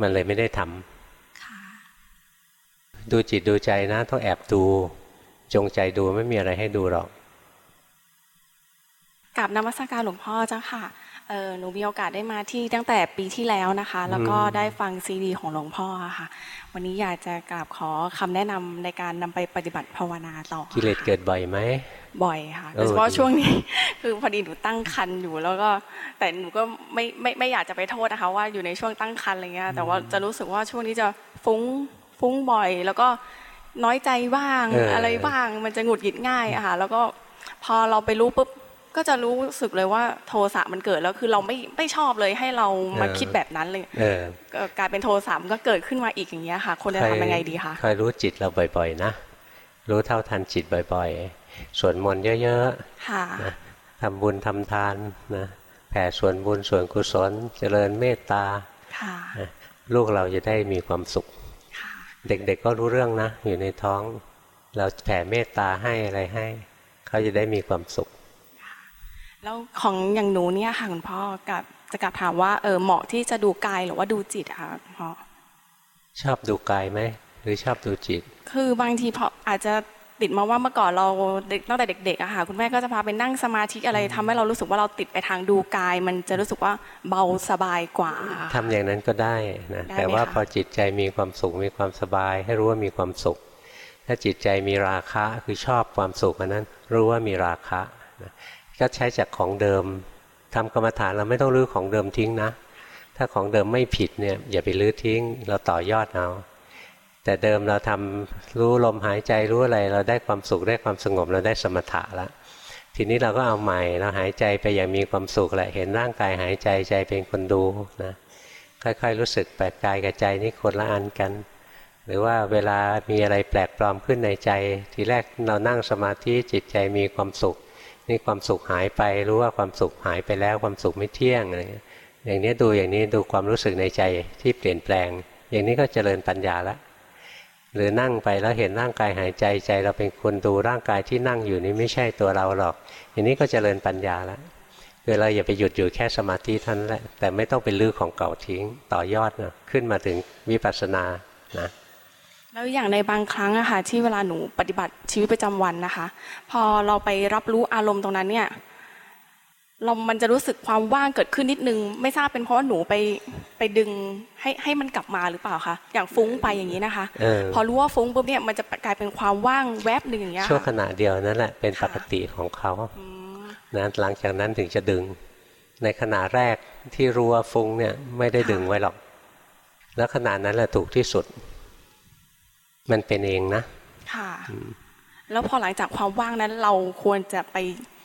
มันเลยไม่ได้ทำดูจิตดูใจนะต้องแอบดู จงใจดูไม่มีอะไรให้ดูหรอกกับนมัสการหลวงพ่อเจ้าค่ะ เออหนูมีโอกาสได้มาที่ตั้งแต่ปีที่แล้วนะคะ แล้วก็อืมได้ฟังซีดีของหลวงพ่อค่ะ วันนี้อยากจะกราบขอคำแนะนำในการนำไปปฏิบัติภาวนาต่อกิเลสเกิดบ่อยไหมบ่อยค่ะเออโดยเฉพาะดีช่วงนี้ คือพอดีหนูตั้งครรภ์อยู่แล้วก็ แต่หนูก็ไม่ไม่ไม่อยากจะไปโทษนะคะ ว่าอยู่ในช่วงตั้งครรภ์อะไรเงี้ยแต่ว่าจะรู้สึกว่าช่วงนี้จะฟุ้งฟุ้งบ่อย แล้วก็น้อยใจบ้างเออออะไรบ้างมันจะหงุดหงิดง่ายอะค่ะแล้วก็พอเราไปรู้ปุ๊บ ก็จะรู้สึกเลยว่าโทสะมันเกิดแล้วคือเราไม่ไม่ชอบเลยให้เรามาคิดแบบนั้นเลยเออก็กลายเป็นโทสะมันก็เกิดขึ้นมาอีกอย่างเงี้ยค่ะคนจะทำยังไงดีคะคอยรู้จิตเราบ่อยๆนะรู้เท่าทันจิตบ่อยๆสวดมนต์เยอะค่ะๆนะทำบุญทำทานนะแผ่ส่วนบุญส่วนกุศล เจริญเมตตาค่ะนะลูกเราจะได้มีความสุข เด็กๆก็รู้เรื่องนะ อยู่ในท้อง เราแผ่เมตตาให้อะไรให้ เขาจะได้มีความสุข แล้วของอย่างหนูเนี่ยค่ะคุณพ่อกับจะกลับถามว่าเออเหมาะที่จะดูกายหรือว่าดูจิตอะค่ะคุณพ่อชอบดูกายไหมหรือชอบดูจิต คือบางทีพออาจจะติดมาว่าเมื่อก่อนเราเด็กตั้งแต่เด็กๆอะค่ะคุณแม่ก็จะพาไปนั่งสมาธิอะไรทำให้เรารู้สึกว่าเราติดไปทางดูกาย มันจะรู้สึกว่าเบาสบายกว่าทำอย่างนั้นก็ได้นะได้ไหมแต่ว่าคะพอจิตใจมีความสุขมีความสบาย ให้รู้ว่ามีความสุข ถ้าจิตใจมีราคะคือชอบความสุขอันนั้น รู้ว่ามีราคะนะ ก็ใช้จากของเดิมทำกรรมฐานเราไม่ต้องรื้อของเดิมทิ้งนะ ถ้าของเดิมไม่ผิดเนี่ยอย่าไปรื้อทิ้ง เราต่อยอดเอา แต่เดิมเราทำรู้ลมหายใจรู้อะไร เราได้ความสุขได้ความสงบเราได้สมถะแล้วทีนี้เราก็เอาใหม่เราหายใจไปอย่างมีความสุขแหละเห็นร่างกายหายใจใจเป็นคนดูนะค่อยๆรู้สึกแปลกกายกับใจนี่คนละอันกัน หรือว่าเวลามีอะไรแปลกปลอมขึ้นในใจ ทีแรกเรานั่งสมาธิจิตใจมีความสุข นี่ความสุขหายไปรู้ว่าความสุขหายไปแล้วความสุขไม่เที่ยงอะไรอย่างนี้ดูอย่างนี้ดูความรู้สึกในใจที่เปลี่ยนแปลง อย่างนี้ก็เจริญปัญญาล้วหรือนั่งไปแล้วเห็นร่างกายหายใจใจ เราเป็นคนดูร่างกายที่นั่งอยู่นี่ไม่ใช่ตัวเราหรอก อย่างนี้ก็เจริญปัญญาล้วคือเราอย่าไปหยุดอยู่แค่สมาธิท่านั้นแหละแต่ไม่ต้องไปลื้อของเก่าทิ้งต่อยอดนะขึ้นมาถึงวิปัสสนานะ แล้วอย่างในบางครั้งอะค่ะที่เวลาหนูปฏิบัติชีวิตประจำวันนะคะ พอเราไปรับรู้อารมณ์ตรงนั้นเนี่ย เรามันจะรู้สึกความว่างเกิดขึ้นนิดนึง ไม่ทราบเป็นเพราะว่าหนูไปไปดึงให้ให้มันกลับมาหรือเปล่าคะอย่างฟุ้งไปอย่างนี้นะคะเออพอรู้ว่าฟุ้งปุ๊บเนี่ยมันจะกลายเป็นความว่างแวบหนึ่งอย่างเงี้ยชั่วขค่ะณะเดียวนั่นแหละเป็นปกติของเขานะหลังจากนั้นถึงจะดึง ในขณะแรกที่รู้ว่าฟุ้งเนี่ยไม่ได้ดึงไว้หรอก แล้วขนาดนั้นแหละถูกที่สุด มันเป็นเองนะ ค่ะ แล้วพอหลังจากความว่างนั้น เราควรจะไป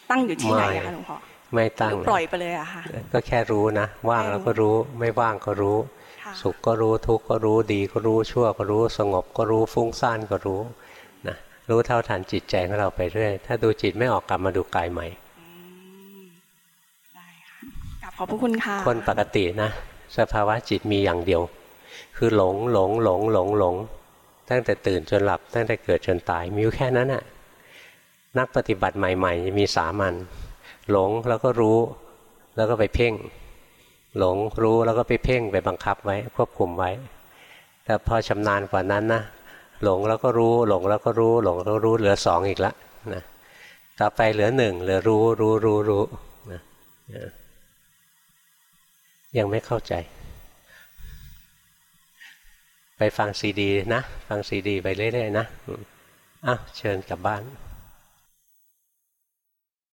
ตั้งอยู่ที่ไหนอะคะหลวงพ่อไม่ตั้งหรือปล่อยไปเลยอะค่ะ ก็แค่รู้นะ ว่างแล้วก็รู้ไม่ว่างก็รู้ สุขก็รู้ทุกข์ก็รู้ดีก็รู้ชั่วก็รู้สงบก็รู้ฟุ้งซ่านก็รู้นะรู้เท่าทันจิตใจของเราไปเรื่อย ถ้าดูจิตไม่ออกกลับมาดูกายใหม่กลับขอบพระคุณค่ะ คนปกตินะ สภาวะจิตมีอย่างเดียว คือหลงหลงหลงหลงหลง ตั้งแต่ตื่นจนหลับ ตั้งแต่เกิดจนตายมีอยู่แค่นั้นน่ะนักปฏิบัติใหม่ๆมีสามัญหลงแล้วก็รู้แล้วก็ไปเพ่ง หลงรู้แล้วก็ไปเพ่งไปบังคับไว้ ควบคุมไว้ แต่พอชำนาญกว่านั้นนะหลงแล้วก็รู้หลงแล้วก็รู้ หลงแล้วรู้เหลือสองอีกละนะต่อไปเหลือหนึ่งเหลือรู้รู้รู้รู้นะยังไม่เข้าใจ ไปฟังซีดีนะ ฟังซีดีไปเรื่อยๆนะอ้าวเชิญกลับบ้าน